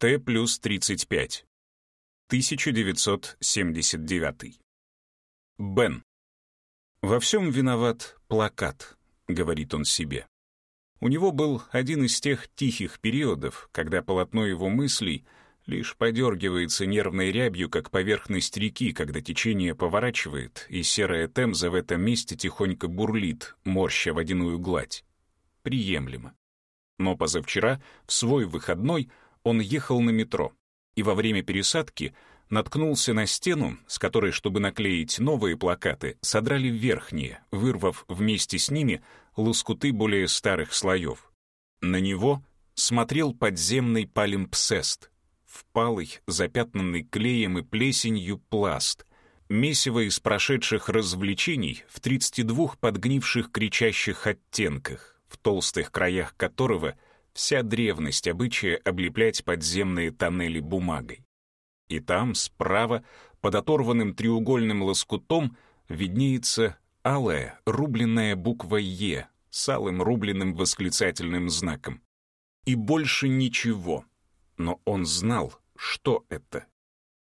Т плюс 35. 1979. Бен. «Во всем виноват плакат», — говорит он себе. У него был один из тех тихих периодов, когда полотно его мыслей лишь подергивается нервной рябью, как поверхность реки, когда течение поворачивает, и серая темза в этом месте тихонько бурлит, морща водяную гладь. Приемлемо. Но позавчера, в свой выходной, он ехал на метро и во время пересадки наткнулся на стену, с которой, чтобы наклеить новые плакаты, содрали верхние, вырвав вместе с ними лоскуты более старых слоев. На него смотрел подземный палимпсест, впалый, запятнанный клеем и плесенью пласт, месиво из прошедших развлечений в 32 подгнивших кричащих оттенках, в толстых краях которого — вся древность обычая облеплять подземные тоннели бумагой. И там, справа, под оторванным треугольным лоскутом, виднеется алая рубленная буква «Е» с алым рубленным восклицательным знаком. И больше ничего. Но он знал, что это.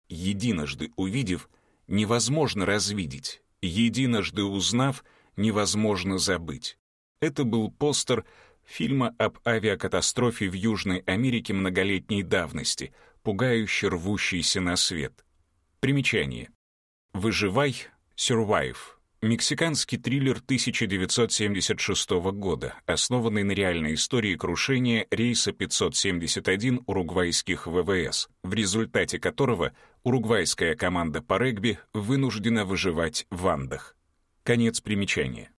Единожды увидев, невозможно развидеть. Единожды узнав, невозможно забыть. Это был постер фильма об авиакатастрофе в Южной Америке многолетней давности, пугающе рвущийся на свет. Примечание. «Выживай, Survive» — мексиканский триллер 1976 года, основанный на реальной истории крушения рейса 571 уругвайских ВВС, в результате которого уругвайская команда по регби вынуждена выживать в Андах. Конец примечания.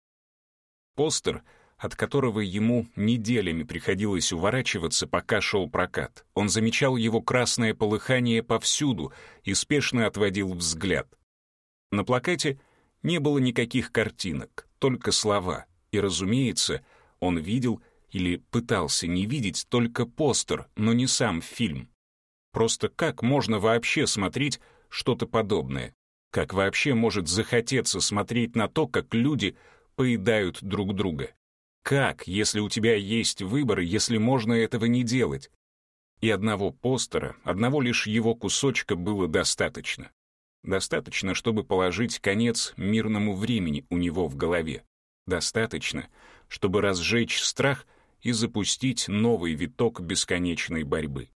Постер — от которого ему неделями приходилось уворачиваться, пока шел прокат. Он замечал его красное полыхание повсюду и спешно отводил взгляд. На плакате не было никаких картинок, только слова. И, разумеется, он видел или пытался не видеть только постер, но не сам фильм. Просто как можно вообще смотреть что-то подобное? Как вообще может захотеться смотреть на то, как люди поедают друг друга? Как, если у тебя есть выбор, если можно этого не делать? И одного постера, одного лишь его кусочка было достаточно. Достаточно, чтобы положить конец мирному времени у него в голове. Достаточно, чтобы разжечь страх и запустить новый виток бесконечной борьбы.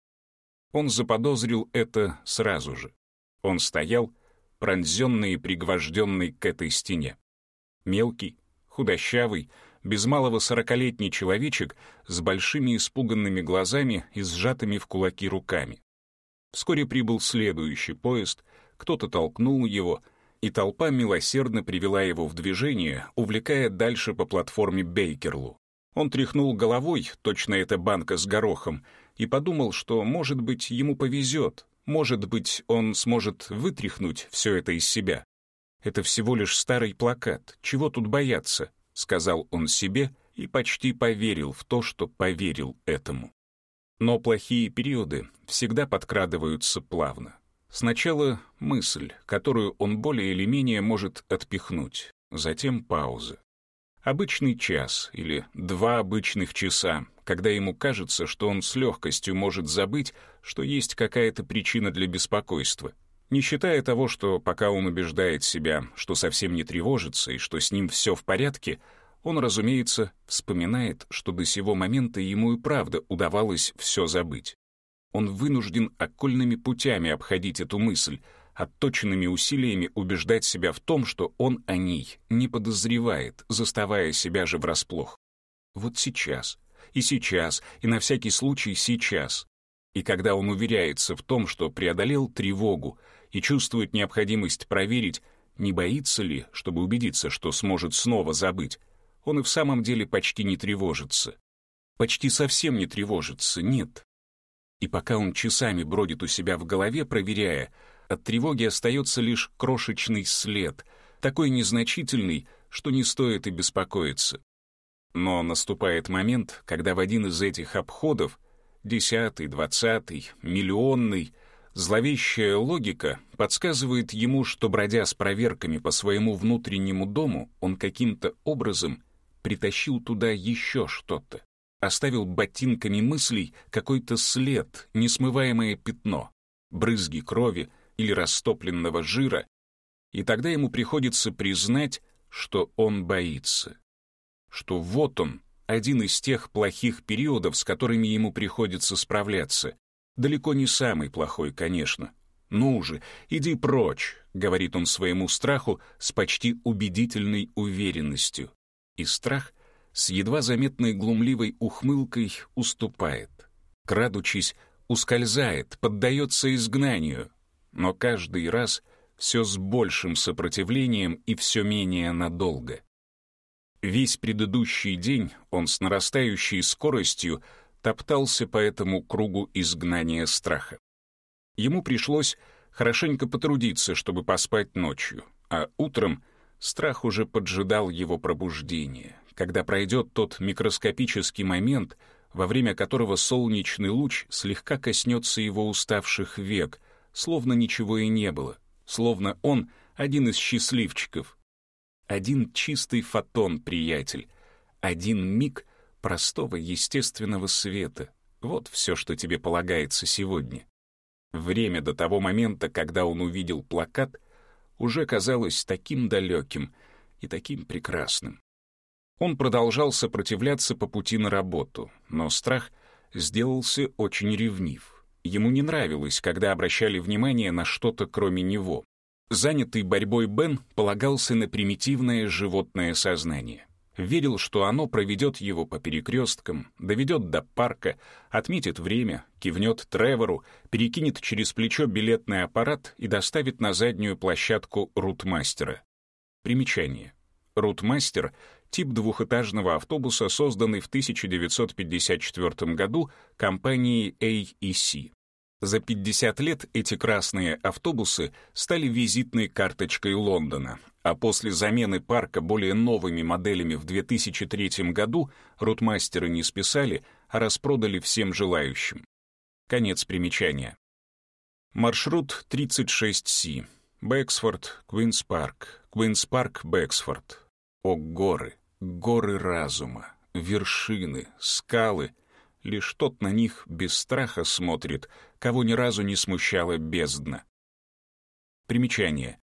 Он заподозрил это сразу же. Он стоял, пронзенный и пригвожденный к этой стене. Мелкий, худощавый, без малого сорокалетний человечек с большими испуганными глазами и сжатыми в кулаки руками. Вскоре прибыл следующий поезд, кто-то толкнул его, и толпа милосердно привела его в движение, увлекая дальше по платформе Бейкерлу. Он тряхнул головой, точно это банка с горохом, и подумал, что, может быть, ему повезет, может быть, он сможет вытряхнуть все это из себя. Это всего лишь старый плакат, чего тут бояться? Сказал он себе и почти поверил в то, что поверил этому. Но плохие периоды всегда подкрадываются плавно. Сначала мысль, которую он более или менее может отпихнуть, затем пауза. Обычный час или два обычных часа, когда ему кажется, что он с легкостью может забыть, что есть какая-то причина для беспокойства. Не считая того, что пока он убеждает себя, что совсем не тревожится и что с ним все в порядке, он, разумеется, вспоминает, что до сего момента ему и правда удавалось все забыть. Он вынужден окольными путями обходить эту мысль, отточенными усилиями убеждать себя в том, что он о ней не подозревает, заставая себя же врасплох. Вот сейчас, и сейчас, и на всякий случай сейчас. И когда он уверяется в том, что преодолел тревогу, и чувствует необходимость проверить, не боится ли, чтобы убедиться, что сможет снова забыть, он и в самом деле почти не тревожится. Почти совсем не тревожится, нет. И пока он часами бродит у себя в голове, проверяя, от тревоги остается лишь крошечный след, такой незначительный, что не стоит и беспокоиться. Но наступает момент, когда в один из этих обходов, десятый, двадцатый, миллионный, Зловещая логика подсказывает ему, что, бродя с проверками по своему внутреннему дому, он каким-то образом притащил туда еще что-то. оставил ботинками мыслей какой-то след, несмываемое пятно, брызги крови или растопленного жира, и тогда ему приходится признать, что он боится. Что вот он, один из тех плохих периодов, с которыми ему приходится справляться. Далеко не самый плохой, конечно. «Ну же, иди прочь», — говорит он своему страху с почти убедительной уверенностью. И страх с едва заметной глумливой ухмылкой уступает. Крадучись, ускользает, поддается изгнанию. Но каждый раз все с большим сопротивлением и все менее надолго. Весь предыдущий день он с нарастающей скоростью топтался по этому кругу изгнания страха. Ему пришлось хорошенько потрудиться, чтобы поспать ночью, а утром страх уже поджидал его пробуждение, когда пройдет тот микроскопический момент, во время которого солнечный луч слегка коснется его уставших век, словно ничего и не было, словно он один из счастливчиков. Один чистый фотон, приятель, один миг простого естественного света. Вот все, что тебе полагается сегодня. Время до того момента, когда он увидел плакат, уже казалось таким далеким и таким прекрасным. Он продолжал сопротивляться по пути на работу, но страх сделался очень ревнив. Ему не нравилось, когда обращали внимание на что-то кроме него. Занятый борьбой Бен полагался на примитивное животное сознание. Верил, что оно проведет его по перекресткам, доведет до парка, отметит время, кивнет Тревору, перекинет через плечо билетный аппарат и доставит на заднюю площадку рутмастера. Примечание. Рутмастер тип двухэтажного автобуса, созданный в 1954 году компанией AEC. За 50 лет эти красные автобусы стали визитной карточкой Лондона, а после замены парка более новыми моделями в 2003 году рутмастеры не списали, а распродали всем желающим. Конец примечания. Маршрут 36С. Бэксфорд, Квинс Парк, Квинс Парк, Бэксфорд. О горы, горы разума, вершины, скалы. Лишь тот на них без страха смотрит, кого ни разу не смущала бездна. Примечание.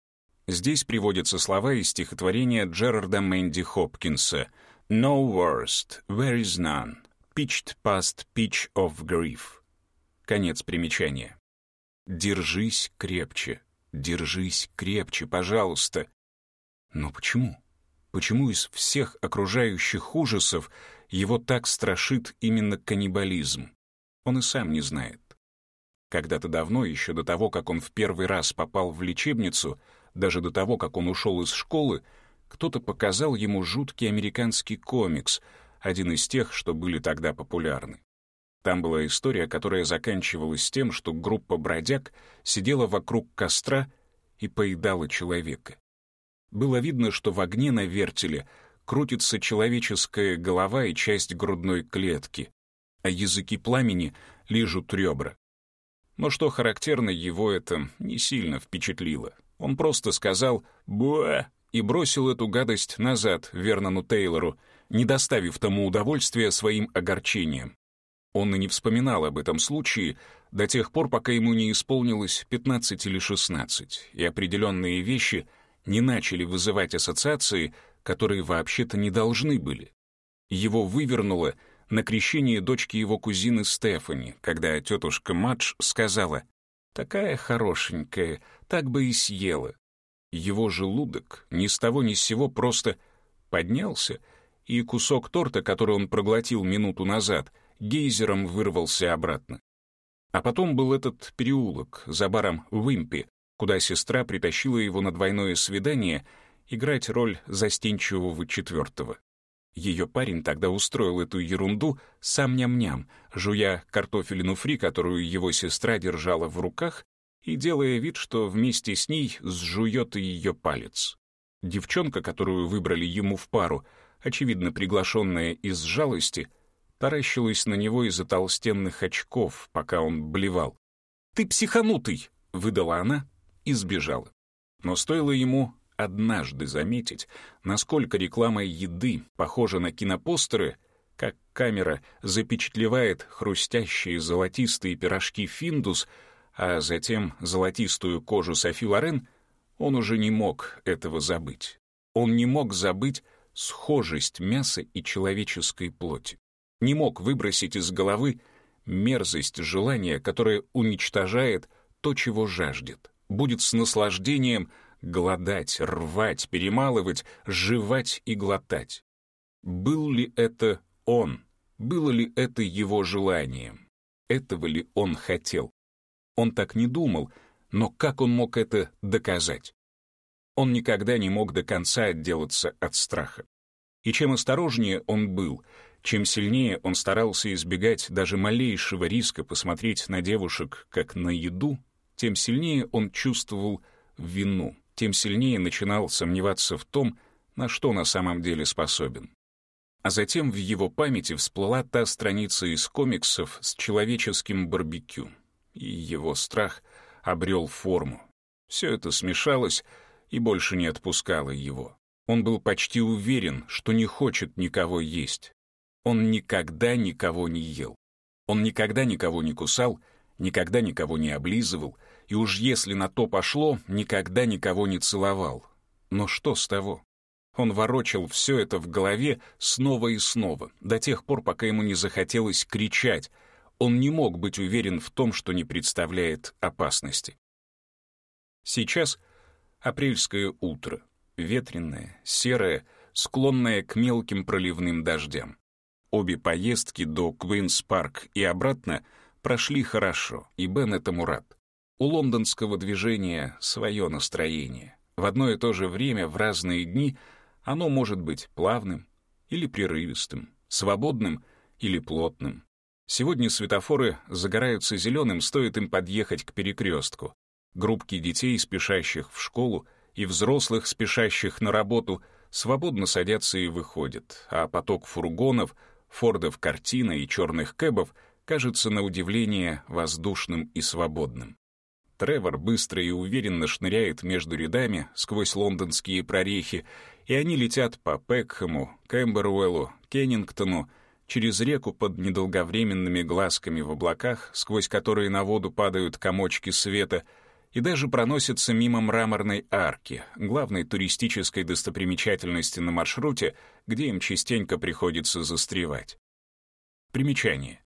Здесь приводятся слова из стихотворения Джерарда Мэнди Хопкинса «No worst, there is none, pitched past pitch of grief». Конец примечания. «Держись крепче, держись крепче, пожалуйста». Но почему? Почему из всех окружающих ужасов его так страшит именно каннибализм? Он и сам не знает. Когда-то давно, еще до того, как он в первый раз попал в лечебницу, даже до того, как он ушел из школы, кто-то показал ему жуткий американский комикс, один из тех, что были тогда популярны. Там была история, которая заканчивалась тем, что группа бродяг сидела вокруг костра и поедала человека. Было видно, что в огне на вертеле крутится человеческая голова и часть грудной клетки, а языки пламени лижут ребра. Но что характерно, его это не сильно впечатлило. Он просто сказал «буэ» и бросил эту гадость назад Вернону Тейлору, не доставив тому удовольствия своим огорчением. Он и не вспоминал об этом случае до тех пор, пока ему не исполнилось 15 или 16, и определенные вещи — не начали вызывать ассоциации, которые вообще-то не должны были. Его вывернуло на крещение дочки его кузины Стефани, когда тетушка Мадж сказала «Такая хорошенькая, так бы и съела». Его желудок ни с того ни с сего просто поднялся, и кусок торта, который он проглотил минуту назад, гейзером вырвался обратно. А потом был этот переулок за баром Вимпи, куда сестра притащила его на двойное свидание играть роль застенчивого четвертого. Ее парень тогда устроил эту ерунду сам ням-ням, жуя картофелину фри, которую его сестра держала в руках, и делая вид, что вместе с ней сжует ее палец. Девчонка, которую выбрали ему в пару, очевидно приглашенная из жалости, таращилась на него из-за толстенных очков, пока он блевал. «Ты психанутый!» — выдала она, и сбежала. Но стоило ему однажды заметить, насколько реклама еды похожа на кинопостеры, как камера запечатлевает хрустящие золотистые пирожки «Финдус», а затем золотистую кожу Софи Лорен, он уже не мог этого забыть. Он не мог забыть схожесть мяса и человеческой плоти. Не мог выбросить из головы мерзость желания, которое уничтожает то, чего жаждет, будет с наслаждением голодать, рвать, перемалывать, жевать и глотать. Был ли это он? Было ли это его желанием? Этого ли он хотел? Он так не думал, но как он мог это доказать? Он никогда не мог до конца отделаться от страха. И чем осторожнее он был, чем сильнее он старался избегать даже малейшего риска посмотреть на девушек как на еду, тем сильнее он чувствовал вину, тем сильнее начинал сомневаться в том, на что на самом деле способен. А затем в его памяти всплыла та страница из комиксов с человеческим барбекю, и его страх обрел форму. Все это смешалось и больше не отпускало его. Он был почти уверен, что не хочет никого есть. Он никогда никого не ел. Он никогда никого не кусал, никогда никого не облизывал, и уж если на то пошло, никогда никого не целовал. Но что с того? Он ворочал все это в голове снова и снова, до тех пор, пока ему не захотелось кричать. Он не мог быть уверен в том, что не представляет опасности. Сейчас апрельское утро, ветреное, серое, склонное к мелким проливным дождям. Обе поездки до Квинс-парк и обратно прошли хорошо, и Бен этому рад. У лондонского движения свое настроение. В одно и то же время, в разные дни, оно может быть плавным или прерывистым, свободным или плотным. Сегодня светофоры загораются зеленым, стоит им подъехать к перекрестку. Группки детей, спешащих в школу, и взрослых, спешащих на работу, свободно садятся и выходят, а поток фургонов — Фордов картина и черных кэбов кажется на удивление воздушным и свободным. Тревор быстро и уверенно шныряет между рядами сквозь лондонские прорехи, и они летят по Пекхэму, Кэмбервеллу, Кеннингтону, через реку под недолговременными глазками в облаках, сквозь которые на воду падают комочки света — и даже проносится мимо мраморной арки, главной туристической достопримечательности на маршруте, где им частенько приходится застревать. Примечание.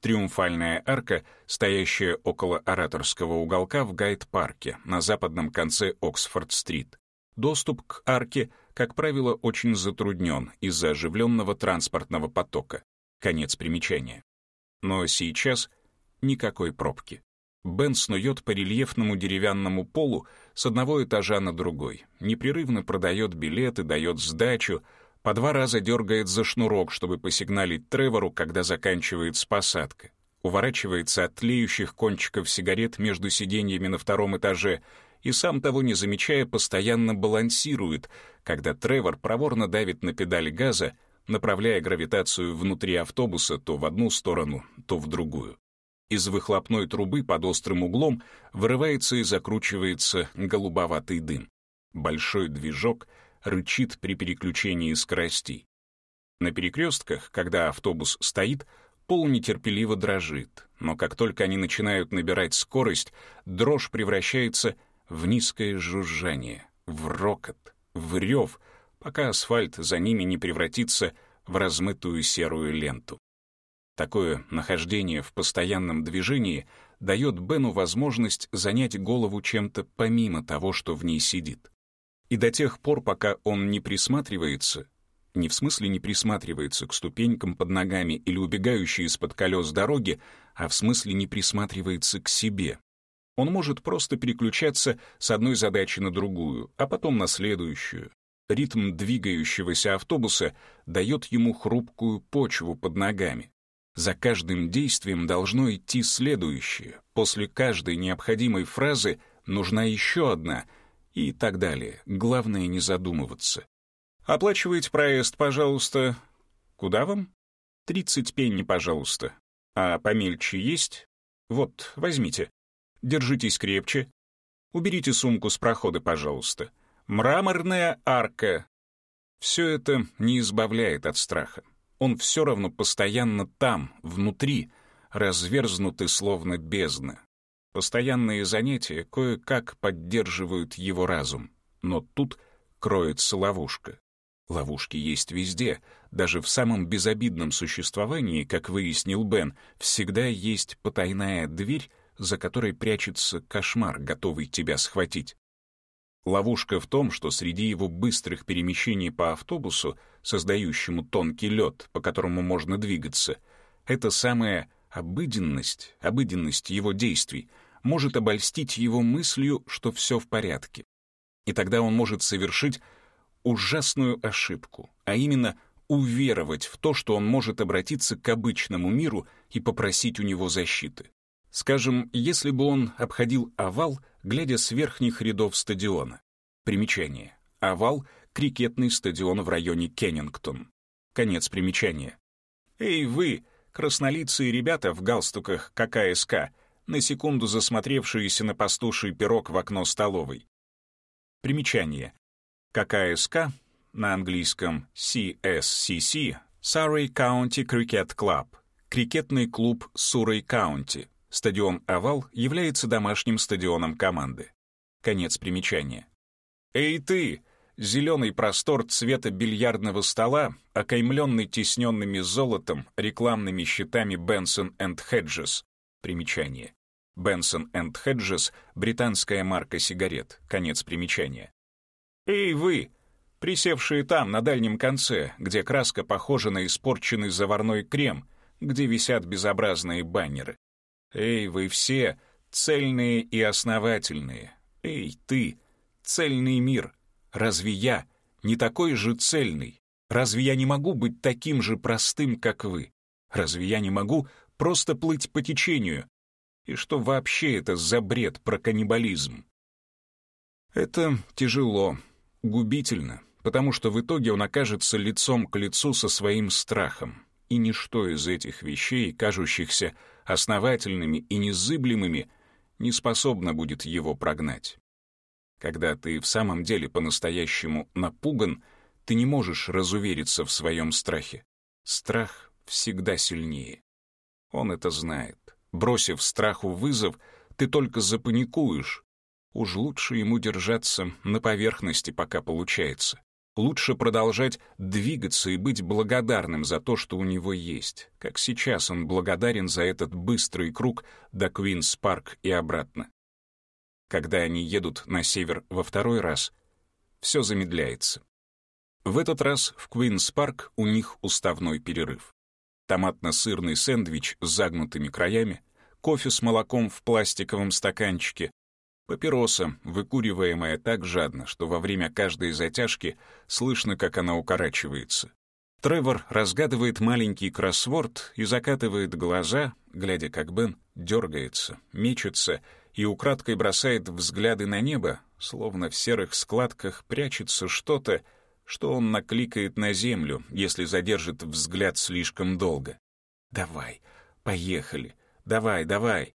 Триумфальная арка, стоящая около ораторского уголка в Гайд-парке на западном конце Оксфорд-стрит. Доступ к арке, как правило, очень затруднен из-за оживленного транспортного потока. Конец примечания. Но сейчас никакой пробки. Бен снует по рельефному деревянному полу с одного этажа на другой, непрерывно продает билеты, дает сдачу, по два раза дергает за шнурок, чтобы посигналить Тревору, когда заканчивается посадка, уворачивается от тлеющих кончиков сигарет между сиденьями на втором этаже и, сам того не замечая, постоянно балансирует, когда Тревор проворно давит на педаль газа, направляя гравитацию внутри автобуса то в одну сторону, то в другую. Из выхлопной трубы под острым углом вырывается и закручивается голубоватый дым. Большой движок рычит при переключении скоростей. На перекрестках, когда автобус стоит, пол нетерпеливо дрожит, но как только они начинают набирать скорость, дрожь превращается в низкое жужжание, в рокот, в рев, пока асфальт за ними не превратится в размытую серую ленту. Такое нахождение в постоянном движении дает Бену возможность занять голову чем-то помимо того, что в ней сидит. И до тех пор, пока он не присматривается, не в смысле не присматривается к ступенькам под ногами или убегающей из-под колес дороги, а в смысле не присматривается к себе. Он может просто переключаться с одной задачи на другую, а потом на следующую. Ритм двигающегося автобуса дает ему хрупкую почву под ногами. За каждым действием должно идти следующее. После каждой необходимой фразы нужна еще одна и так далее. Главное не задумываться. «Оплачивайте проезд, пожалуйста». «Куда вам?» «Тридцать пенни, пожалуйста». «А помельче есть?» «Вот, возьмите. Держитесь крепче. Уберите сумку с прохода, пожалуйста. Мраморная арка». Все это не избавляет от страха. он все равно постоянно там, внутри, разверзнутый словно бездна. Постоянные занятия кое-как поддерживают его разум, но тут кроется ловушка. Ловушки есть везде, даже в самом безобидном существовании, как выяснил Бен, всегда есть потайная дверь, за которой прячется кошмар, готовый тебя схватить. Ловушка в том, что среди его быстрых перемещений по автобусу, создающему тонкий лед, по которому можно двигаться, эта самая обыденность, обыденность его действий, может обольстить его мыслью, что все в порядке. И тогда он может совершить ужасную ошибку, а именно уверовать в то, что он может обратиться к обычному миру и попросить у него защиты. Скажем, если бы он обходил овал, глядя с верхних рядов стадиона. Примечание. Овал — крикетный стадион в районе Кеннингтон. Конец примечания. «Эй, вы, краснолицые ребята в галстуках ККСК, на секунду засмотревшиеся на пастуший пирог в окно столовой». Примечание. ККСК, на английском CSCC, Surrey County Cricket Club, крикетный клуб Суррей Каунти, Стадион «Овал» является домашним стадионом команды. Конец примечания. «Эй ты!» Зеленый простор цвета бильярдного стола, окаймленный тисненными золотом рекламными щитами Benson Hedges. Примечание. Benson Hedges — британская марка сигарет. Конец примечания. «Эй, вы!» Присевшие там, на дальнем конце, где краска похожа на испорченный заварной крем, где висят безобразные баннеры. Эй, вы все, цельные и основательные. Эй, ты, цельный мир. Разве я не такой же цельный? Разве я не могу быть таким же простым, как вы? Разве я не могу просто плыть по течению? И что вообще это за бред про каннибализм? Это тяжело, губительно, потому что в итоге он окажется лицом к лицу со своим страхом, и ничто из этих вещей, кажущихся основательными и незыблемыми, не способна будет его прогнать. Когда ты в самом деле по-настоящему напуган, ты не можешь разувериться в своем страхе. Страх всегда сильнее. Он это знает. Бросив страху вызов, ты только запаникуешь. Уж лучше ему держаться на поверхности, пока получается. Лучше продолжать двигаться и быть благодарным за то, что у него есть, как сейчас он благодарен за этот быстрый круг до Квинс-парк и обратно. Когда они едут на север во второй раз, все замедляется. В этот раз в Квинс-парк у них уставной перерыв. Томатно-сырный сэндвич с загнутыми краями, кофе с молоком в пластиковом стаканчике, Папироса, выкуриваемая так жадно, что во время каждой затяжки слышно, как она укорачивается. Тревор разгадывает маленький кроссворд и закатывает глаза, глядя, как Бен дергается, мечется и украдкой бросает взгляды на небо, словно в серых складках прячется что-то, что он накликает на землю, если задержит взгляд слишком долго. «Давай, поехали, давай, давай».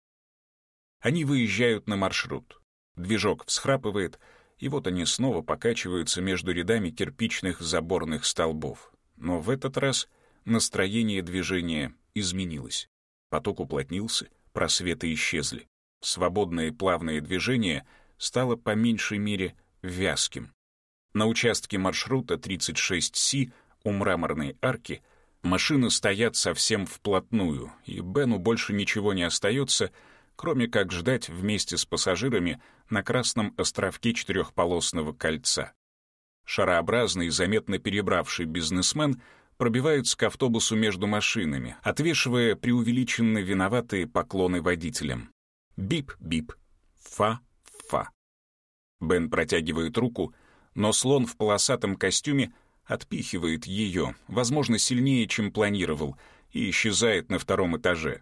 Они выезжают на маршрут. Движок всхрапывает, и вот они снова покачиваются между рядами кирпичных заборных столбов. Но в этот раз настроение движения изменилось. Поток уплотнился, просветы исчезли. Свободное плавное движение стало по меньшей мере вязким. На участке маршрута 36С у мраморной арки машины стоят совсем вплотную, и Бену больше ничего не остается, кроме как ждать вместе с пассажирами на красном островке четырехполосного кольца. Шарообразный, заметно перебравший бизнесмен пробивается к автобусу между машинами, отвешивая преувеличенно виноватые поклоны водителям. Бип-бип, фа-фа. Бен протягивает руку, но слон в полосатом костюме отпихивает ее, возможно, сильнее, чем планировал, и исчезает на втором этаже.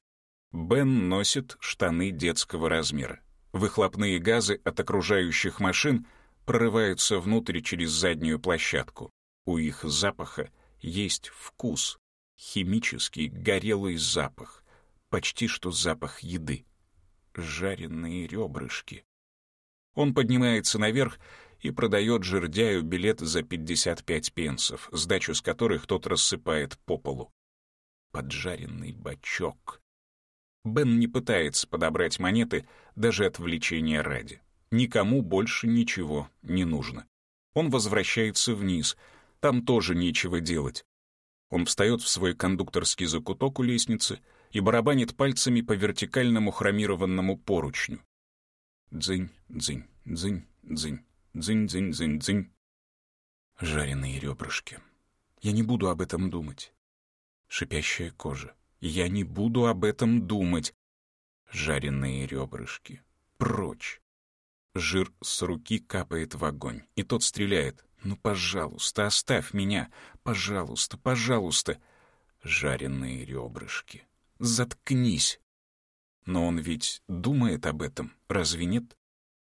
Бен носит штаны детского размера. Выхлопные газы от окружающих машин прорываются внутрь через заднюю площадку. У их запаха есть вкус, химический горелый запах, почти что запах еды. Жареные ребрышки. Он поднимается наверх и продает жердяю билет за 55 пенсов, сдачу с которых тот рассыпает по полу. Поджаренный бачок. Бен не пытается подобрать монеты даже отвлечения ради. Никому больше ничего не нужно. Он возвращается вниз. Там тоже нечего делать. Он встает в свой кондукторский закуток у лестницы и барабанит пальцами по вертикальному хромированному поручню. Дзынь, дзынь, дзынь, дзынь, дзынь, дзынь, дзынь, дзынь. Жареные ребрышки. Я не буду об этом думать. Шипящая кожа. Я не буду об этом думать. Жареные ребрышки. Прочь. Жир с руки капает в огонь, и тот стреляет. «Ну, пожалуйста, оставь меня! Пожалуйста, пожалуйста!» Жареные ребрышки. «Заткнись!» Но он ведь думает об этом, разве нет?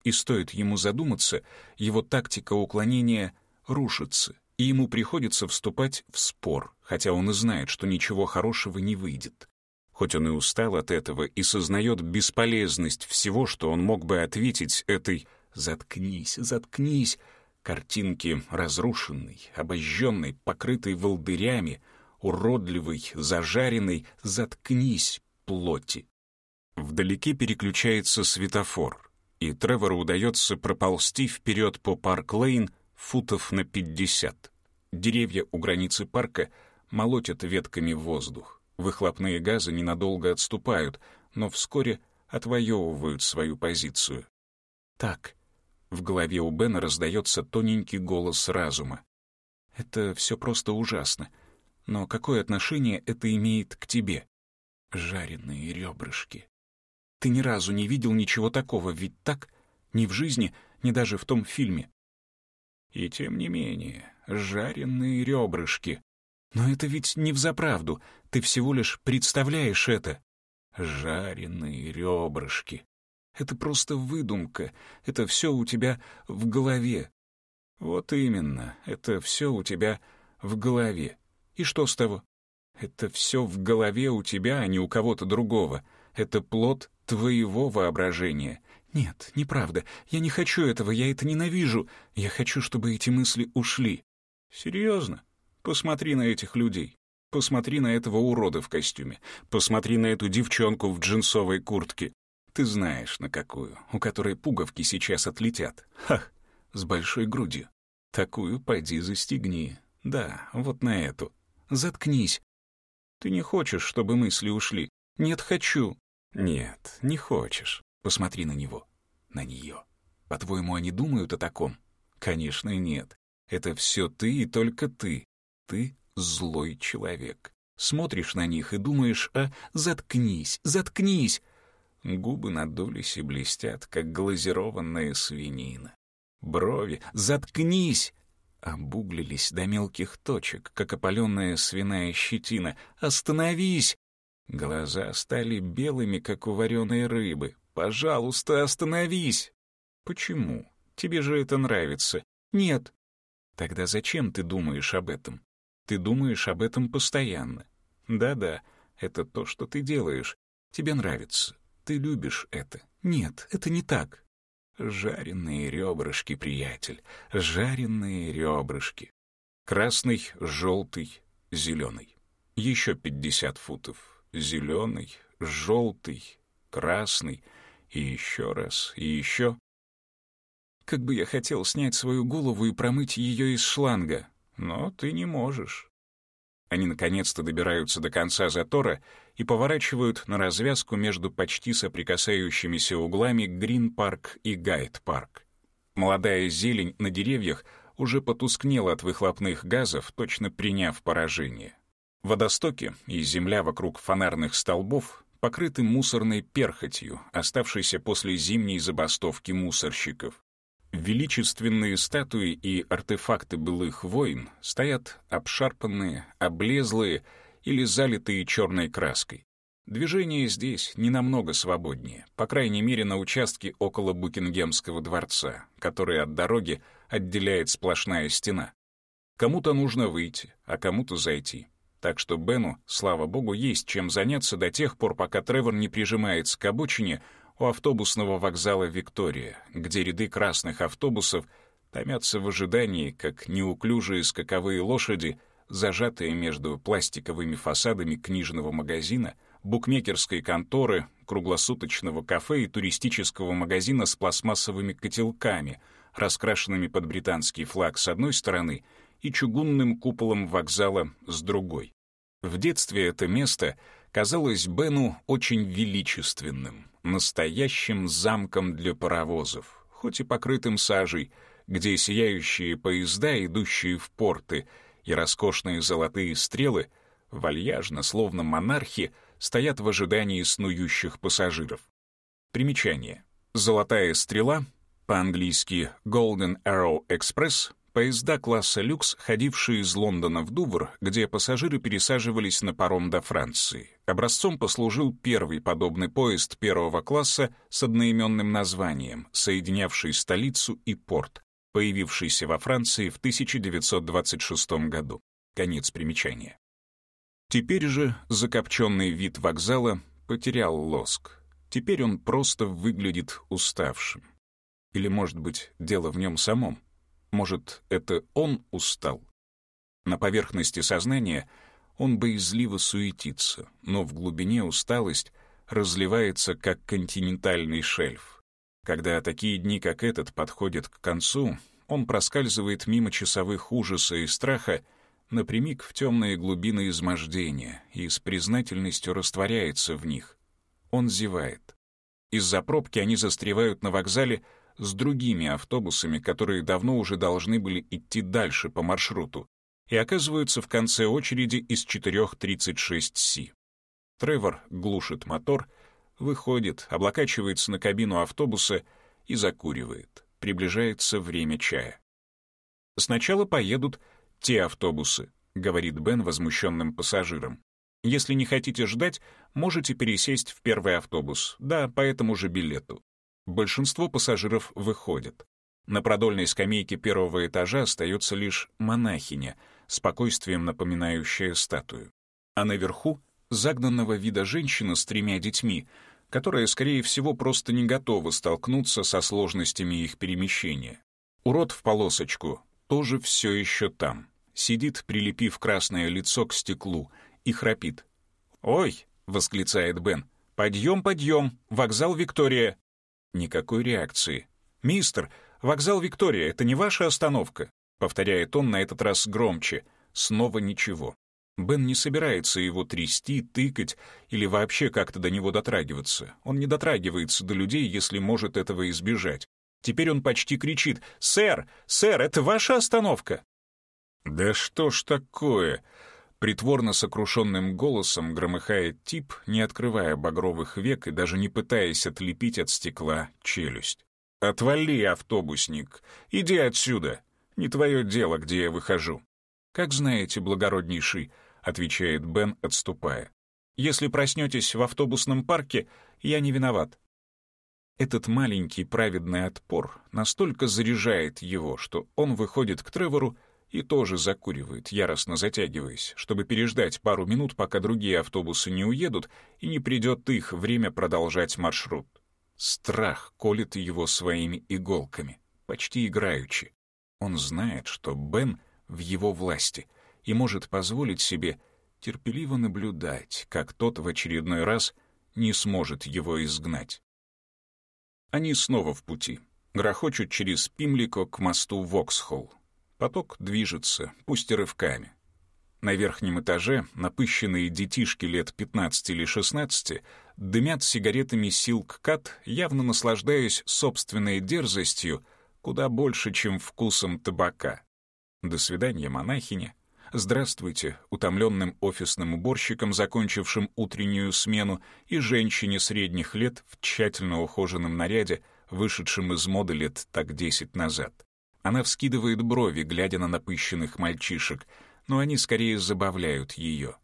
И стоит ему задуматься, его тактика уклонения рушится, и ему приходится вступать в спор, хотя он и знает, что ничего хорошего не выйдет. Хоть он и устал от этого и сознает бесполезность всего, что он мог бы ответить этой «заткнись, заткнись», картинки разрушенной, обожженной, покрытой волдырями, уродливой, зажаренной «заткнись» плоти. Вдалеке переключается светофор, и Тревору удается проползти вперед по Парк-Лейн футов на пятьдесят. Деревья у границы парка молотят ветками воздух. Выхлопные газы ненадолго отступают, но вскоре отвоевывают свою позицию. Так, в голове у Бена раздается тоненький голос разума. Это все просто ужасно. Но какое отношение это имеет к тебе? Жареные ребрышки. Ты ни разу не видел ничего такого, ведь так? Ни в жизни, ни даже в том фильме. И тем не менее, жареные ребрышки. Но это ведь не взаправду, ты всего лишь представляешь это. Жареные ребрышки. Это просто выдумка, это все у тебя в голове. Вот именно, это все у тебя в голове. И что с того? Это все в голове у тебя, а не у кого-то другого. Это плод твоего воображения. Нет, неправда. Я не хочу этого, я это ненавижу. Я хочу, чтобы эти мысли ушли. Серьезно? Посмотри на этих людей. Посмотри на этого урода в костюме. Посмотри на эту девчонку в джинсовой куртке. Ты знаешь, на какую, у которой пуговки сейчас отлетят. Хах, с большой грудью. Такую пойди застегни. Да, вот на эту. Заткнись. Ты не хочешь, чтобы мысли ушли? Нет, хочу. Нет, не хочешь. Посмотри на него. На нее. По-твоему, они думают о таком? Конечно, нет. Это все ты и только ты. Ты злой человек. Смотришь на них и думаешь, а заткнись, заткнись. Губы надулись и блестят, как глазированная свинина. Брови, заткнись! Обуглились до мелких точек, как опаленная свиная щетина. Остановись! Глаза стали белыми, как у вареной рыбы. Пожалуйста, остановись! Почему? Тебе же это нравится. Нет. Тогда зачем ты думаешь об этом? Ты думаешь об этом постоянно. Да-да, это то, что ты делаешь. Тебе нравится. Ты любишь это. Нет, это не так. Жареные ребрышки, приятель. Жареные ребрышки. Красный, желтый, зеленый. Еще пятьдесят футов. Зеленый, желтый, красный. И еще раз, и еще. Как бы я хотел снять свою голову и промыть ее из шланга, но ты не можешь. Они наконец-то добираются до конца затора и поворачивают на развязку между почти соприкасающимися углами Грин-парк и Гайд-парк. Молодая зелень на деревьях уже потускнела от выхлопных газов, точно приняв поражение. Водостоки и земля вокруг фонарных столбов покрыты мусорной перхотью, оставшейся после зимней забастовки мусорщиков. Величественные статуи и артефакты былых войн стоят обшарпанные, облезлые или залитые черной краской. Движение здесь не намного свободнее, по крайней мере на участке около Букингемского дворца, который от дороги отделяет сплошная стена. Кому-то нужно выйти, а кому-то зайти. Так что Бену, слава богу, есть чем заняться до тех пор, пока Тревор не прижимается к обочине, у автобусного вокзала «Виктория», где ряды красных автобусов томятся в ожидании, как неуклюжие скаковые лошади, зажатые между пластиковыми фасадами книжного магазина, букмекерской конторы, круглосуточного кафе и туристического магазина с пластмассовыми котелками, раскрашенными под британский флаг с одной стороны и чугунным куполом вокзала с другой. В детстве это место казалось Бену очень величественным, настоящим замком для паровозов, хоть и покрытым сажей, где сияющие поезда, идущие в порты, и роскошные золотые стрелы, вальяжно, словно монархи, стоят в ожидании снующих пассажиров. Примечание. «Золотая стрела», по-английски «Golden Arrow Express», Поезда класса люкс, ходившие из Лондона в Дувр, где пассажиры пересаживались на паром до Франции. Образцом послужил первый подобный поезд первого класса с одноименным названием, соединявший столицу и порт, появившийся во Франции в 1926 году. Конец примечания. Теперь же закопченный вид вокзала потерял лоск. Теперь он просто выглядит уставшим. Или, может быть, дело в нем самом. Может, это он устал? На поверхности сознания он боязливо суетится, но в глубине усталость разливается, как континентальный шельф. Когда такие дни, как этот, подходят к концу, он проскальзывает мимо часовых ужаса и страха напрямик в темные глубины измождения и с признательностью растворяется в них. Он зевает. Из-за пробки они застревают на вокзале с другими автобусами, которые давно уже должны были идти дальше по маршруту, и оказываются в конце очереди из 436С. Тревор глушит мотор, выходит, облокачивается на кабину автобуса и закуривает. Приближается время чая. «Сначала поедут те автобусы», — говорит Бен возмущенным пассажирам. «Если не хотите ждать, можете пересесть в первый автобус, да, по этому же билету. Большинство пассажиров выходят. На продольной скамейке первого этажа остается лишь монахиня, спокойствием напоминающая статую. А наверху — загнанного вида женщина с тремя детьми, которая, скорее всего, просто не готова столкнуться со сложностями их перемещения. Урод в полосочку тоже все еще там. Сидит, прилепив красное лицо к стеклу, и храпит. «Ой!» — восклицает Бен. «Подъем, подъем! Вокзал Виктория!» Никакой реакции. «Мистер, вокзал Виктория — это не ваша остановка?» Повторяет он на этот раз громче. Снова ничего. Бен не собирается его трясти, тыкать или вообще как-то до него дотрагиваться. Он не дотрагивается до людей, если может этого избежать. Теперь он почти кричит «Сэр! Сэр, это ваша остановка!» «Да что ж такое?» Притворно сокрушенным голосом громыхает тип, не открывая багровых век и даже не пытаясь отлепить от стекла челюсть. «Отвали, автобусник! Иди отсюда! Не твое дело, где я выхожу!» «Как знаете, благороднейший», — отвечает Бен, отступая. «Если проснетесь в автобусном парке, я не виноват». Этот маленький праведный отпор настолько заряжает его, что он выходит к Тревору и тоже закуривает, яростно затягиваясь, чтобы переждать пару минут, пока другие автобусы не уедут и не придет их время продолжать маршрут. Страх колет его своими иголками, почти играючи. Он знает, что Бен в его власти и может позволить себе терпеливо наблюдать, как тот в очередной раз не сможет его изгнать. Они снова в пути. Грохочут через Пимлико к мосту Воксхолл. Поток движется, пусть и рывками. На верхнем этаже напыщенные детишки лет 15 или 16 дымят сигаретами Cut, явно наслаждаясь собственной дерзостью куда больше, чем вкусом табака. До свидания, монахиня. Здравствуйте, утомленным офисным уборщикам, закончившим утреннюю смену, и женщине средних лет в тщательно ухоженном наряде, вышедшем из моды лет так десять назад. Она вскидывает брови, глядя на напыщенных мальчишек, но они скорее забавляют ее.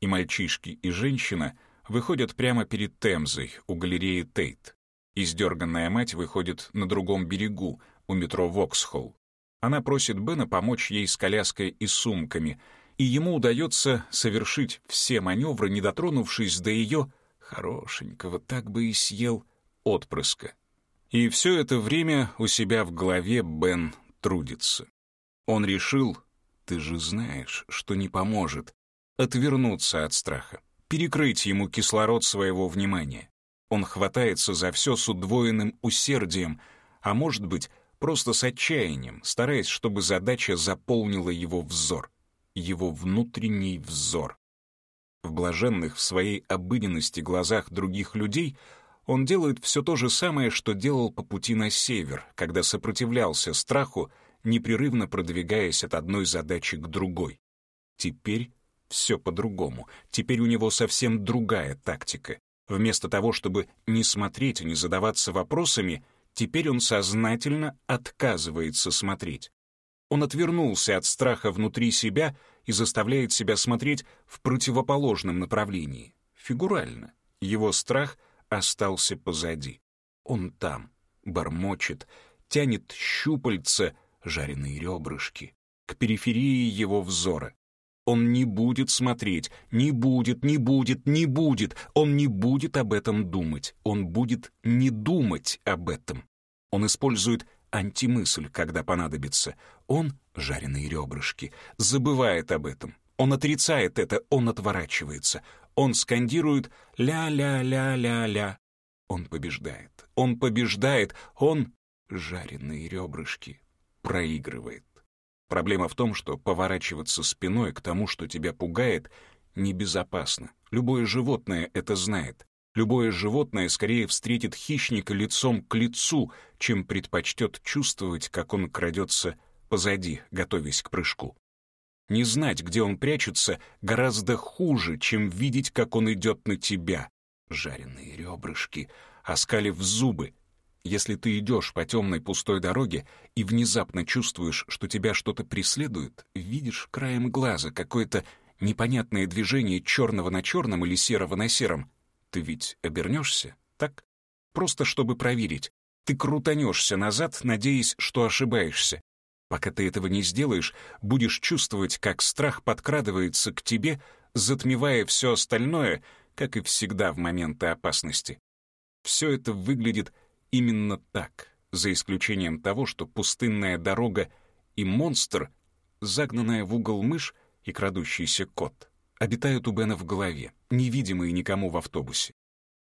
И мальчишки, и женщина выходят прямо перед Темзой у галереи Тейт. Издерганная мать выходит на другом берегу, у метро Воксхолл. Она просит Бена помочь ей с коляской и сумками, и ему удается совершить все маневры, не дотронувшись до ее хорошенького, так бы и съел отпрыска. И все это время у себя в голове Бен трудится. Он решил, ты же знаешь, что не поможет, отвернуться от страха, перекрыть ему кислород своего внимания. Он хватается за все с удвоенным усердием, а может быть, просто с отчаянием, стараясь, чтобы задача заполнила его взор, его внутренний взор. В блаженных в своей обыденности глазах других людей он делает все то же самое, что делал по пути на север, когда сопротивлялся страху, непрерывно продвигаясь от одной задачи к другой. Теперь все по-другому. Теперь у него совсем другая тактика. Вместо того, чтобы не смотреть и не задаваться вопросами, теперь он сознательно отказывается смотреть. Он отвернулся от страха внутри себя и заставляет себя смотреть в противоположном направлении, фигурально. Его страх остался позади. Он там, бормочет, тянет щупальца, жареные ребрышки, к периферии его взора. Он не будет смотреть, не будет, не будет, не будет. Он не будет об этом думать. Он будет не думать об этом. Он использует антимысль, когда понадобится. Он, жареные ребрышки, забывает об этом. Он отрицает это, он отворачивается. Он скандирует «ля-ля-ля-ля-ля». Он побеждает. Он побеждает. Он, жареные ребрышки, проигрывает. Проблема в том, что поворачиваться спиной к тому, что тебя пугает, небезопасно. Любое животное это знает. Любое животное скорее встретит хищника лицом к лицу, чем предпочтет чувствовать, как он крадется позади, готовясь к прыжку. Не знать, где он прячется, гораздо хуже, чем видеть, как он идет на тебя. Жареные ребрышки, оскалив зубы, если ты идешь по темной пустой дороге и внезапно чувствуешь, что тебя что-то преследует, видишь краем глаза какое-то непонятное движение черного на черном или серого на сером, ты ведь обернешься, так? Просто чтобы проверить. Ты крутанешься назад, надеясь, что ошибаешься. Пока ты этого не сделаешь, будешь чувствовать, как страх подкрадывается к тебе, затмевая все остальное, как и всегда в моменты опасности. Все это выглядит именно так, за исключением того, что пустынная дорога и монстр, загнанная в угол мышь и крадущийся кот, обитают у Бена в голове, невидимые никому в автобусе.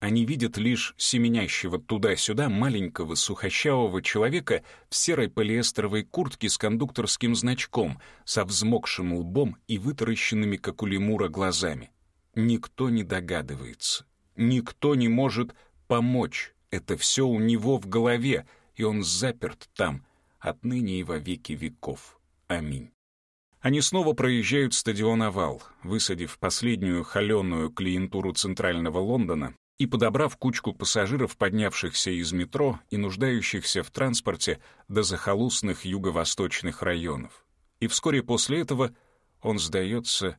Они видят лишь семенящего туда-сюда маленького сухощавого человека в серой полиэстеровой куртке с кондукторским значком, со взмокшим лбом и вытаращенными, как у лемура, глазами. Никто не догадывается. Никто не может помочь это все у него в голове, и он заперт там, отныне и во веки веков. Аминь. Они снова проезжают стадион «Овал», высадив последнюю холеную клиентуру центрального Лондона и подобрав кучку пассажиров, поднявшихся из метро и нуждающихся в транспорте до захолустных юго-восточных районов. И вскоре после этого он сдается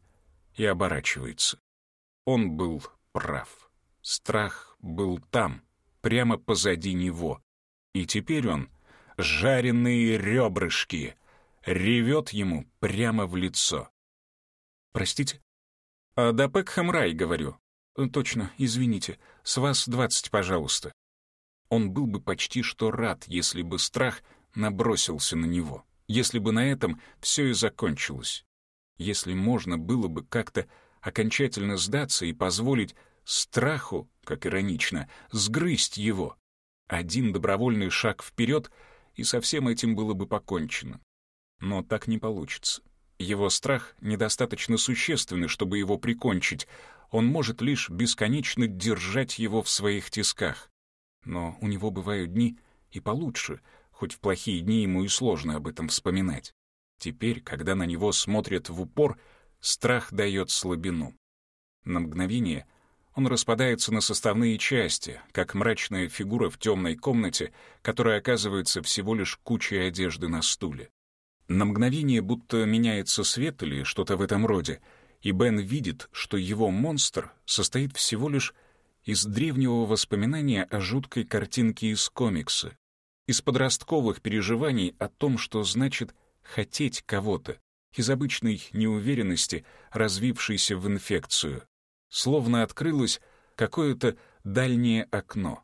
и оборачивается. Он был прав. Страх был там, прямо позади него. И теперь он, жареные ребрышки, ревет ему прямо в лицо. «Простите?» «А до Пекхэм Рай, говорю». «Точно, извините. С вас двадцать, пожалуйста». Он был бы почти что рад, если бы страх набросился на него, если бы на этом все и закончилось. Если можно было бы как-то окончательно сдаться и позволить страху, как иронично, сгрызть его. Один добровольный шаг вперед, и со всем этим было бы покончено. Но так не получится. Его страх недостаточно существенный, чтобы его прикончить. Он может лишь бесконечно держать его в своих тисках. Но у него бывают дни и получше, хоть в плохие дни ему и сложно об этом вспоминать. Теперь, когда на него смотрят в упор, страх дает слабину. На мгновение он распадается на составные части, как мрачная фигура в темной комнате, которая оказывается всего лишь кучей одежды на стуле. На мгновение будто меняется свет или что-то в этом роде, и Бен видит, что его монстр состоит всего лишь из древнего воспоминания о жуткой картинке из комикса, из подростковых переживаний о том, что значит хотеть кого-то, из обычной неуверенности, развившейся в инфекцию словно открылось какое-то дальнее окно.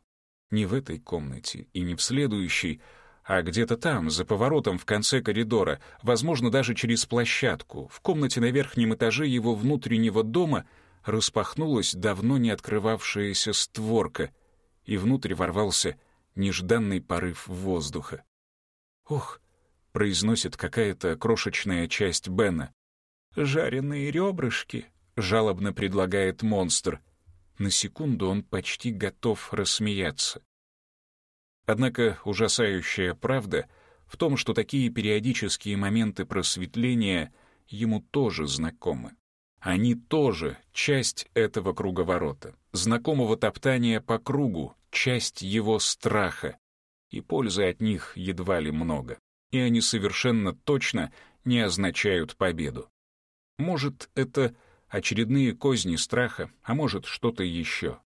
Не в этой комнате и не в следующей, а где-то там, за поворотом в конце коридора, возможно, даже через площадку, в комнате на верхнем этаже его внутреннего дома распахнулась давно не открывавшаяся створка, и внутрь ворвался нежданный порыв воздуха. «Ох!» — произносит какая-то крошечная часть Бена. «Жареные ребрышки!» — жалобно предлагает монстр. На секунду он почти готов рассмеяться. Однако ужасающая правда в том, что такие периодические моменты просветления ему тоже знакомы. Они тоже часть этого круговорота, знакомого топтания по кругу, часть его страха. И пользы от них едва ли много. И они совершенно точно не означают победу. Может, это очередные козни страха, а может, что-то еще.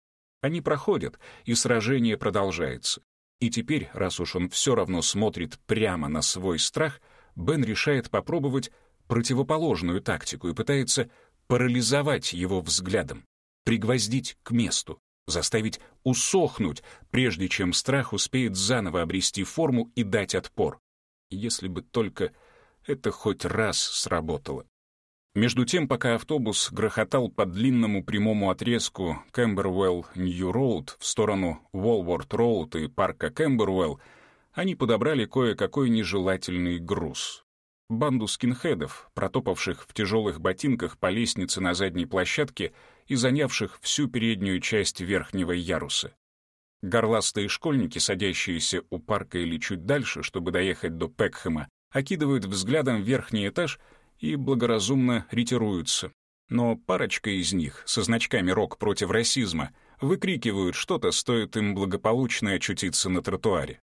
Они проходят, и сражение продолжается. И теперь, раз уж он все равно смотрит прямо на свой страх, Бен решает попробовать противоположную тактику и пытается парализовать его взглядом, пригвоздить к месту, заставить усохнуть, прежде чем страх успеет заново обрести форму и дать отпор. Если бы только это хоть раз сработало. Между тем, пока автобус грохотал по длинному прямому отрезку Кэмбервелл-Нью-Роуд в сторону Уолворт-Роуд и парка Кэмбервелл, они подобрали кое-какой нежелательный груз. Банду скинхедов, протопавших в тяжелых ботинках по лестнице на задней площадке и занявших всю переднюю часть верхнего яруса. Горластые школьники, садящиеся у парка или чуть дальше, чтобы доехать до Пекхэма, окидывают взглядом верхний этаж — и благоразумно ретируются. Но парочка из них со значками «Рок против расизма» выкрикивают что-то, стоит им благополучно очутиться на тротуаре.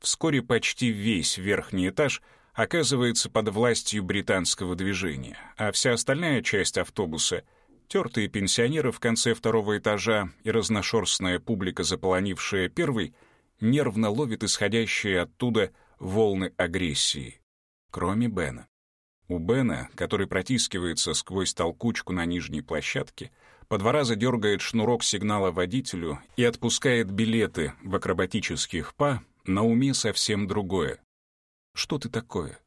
Вскоре почти весь верхний этаж оказывается под властью британского движения, а вся остальная часть автобуса — тертые пенсионеры в конце второго этажа и разношерстная публика, заполонившая первый, нервно ловит исходящие оттуда волны агрессии. Кроме Бена. У Бена, который протискивается сквозь толкучку на нижней площадке, по два раза дергает шнурок сигнала водителю и отпускает билеты в акробатических па, на уме совсем другое. Что ты такое?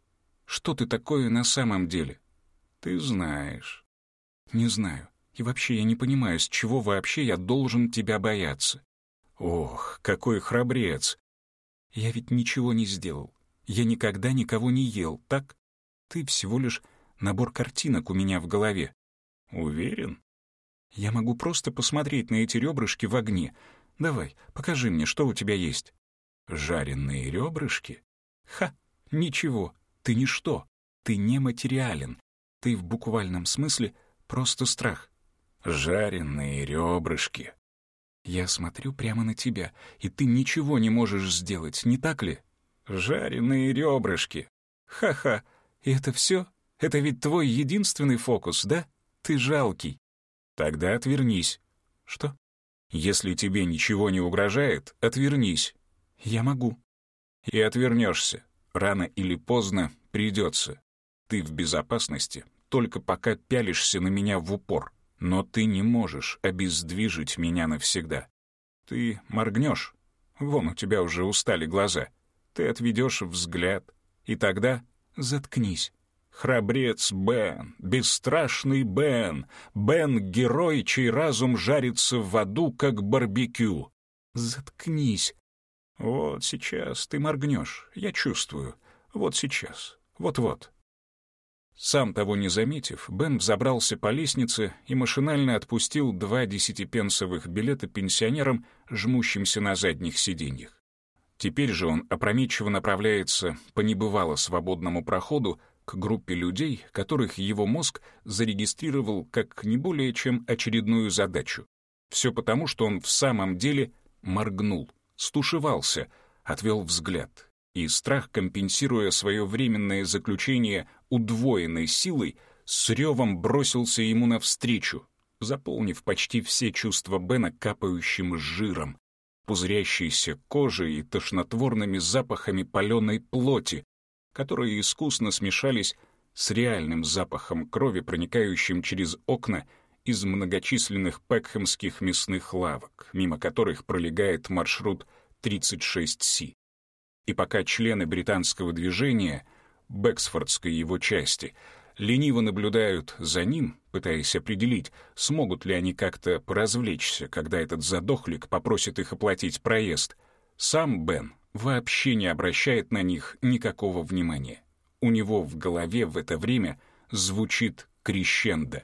Что ты такое на самом деле? Ты знаешь. Не знаю. И вообще я не понимаю, с чего вообще я должен тебя бояться. Ох, какой храбрец. Я ведь ничего не сделал. Я никогда никого не ел, так? Ты всего лишь набор картинок у меня в голове. Уверен? Я могу просто посмотреть на эти ребрышки в огне. Давай, покажи мне, что у тебя есть. Жареные ребрышки? Ха, ничего, ты ничто. Ты нематериален. Ты в буквальном смысле просто страх. Жареные ребрышки. Я смотрю прямо на тебя, и ты ничего не можешь сделать, не так ли? Жареные ребрышки. Ха-ха, и это все? Это ведь твой единственный фокус, да? Ты жалкий. Тогда отвернись. Что? Если тебе ничего не угрожает, отвернись. Я могу. И отвернешься. Рано или поздно придется. Ты в безопасности, только пока пялишься на меня в упор. Но ты не можешь обездвижить меня навсегда. Ты моргнешь. Вон у тебя уже устали глаза. Ты отведешь взгляд. И тогда Заткнись. Храбрец Бен, бесстрашный Бен, Бен — герой, чей разум жарится в аду, как барбекю. Заткнись. Вот сейчас ты моргнешь, я чувствую. Вот сейчас, вот-вот. Сам того не заметив, Бен взобрался по лестнице и машинально отпустил два десятипенсовых билета пенсионерам, жмущимся на задних сиденьях. Теперь же он опрометчиво направляется по небывало свободному проходу к группе людей, которых его мозг зарегистрировал как не более чем очередную задачу. Все потому, что он в самом деле моргнул, стушевался, отвел взгляд. И страх, компенсируя свое временное заключение удвоенной силой, с ревом бросился ему навстречу, заполнив почти все чувства Бена капающим жиром, пузырящейся кожей и тошнотворными запахами паленой плоти, которые искусно смешались с реальным запахом крови, проникающим через окна из многочисленных пекхемских мясных лавок, мимо которых пролегает маршрут 36С. И пока члены британского движения, Бэксфордской его части, лениво наблюдают за ним, пытаясь определить, смогут ли они как-то поразвлечься, когда этот задохлик попросит их оплатить проезд, сам Бен вообще не обращает на них никакого внимания. У него в голове в это время звучит крещендо.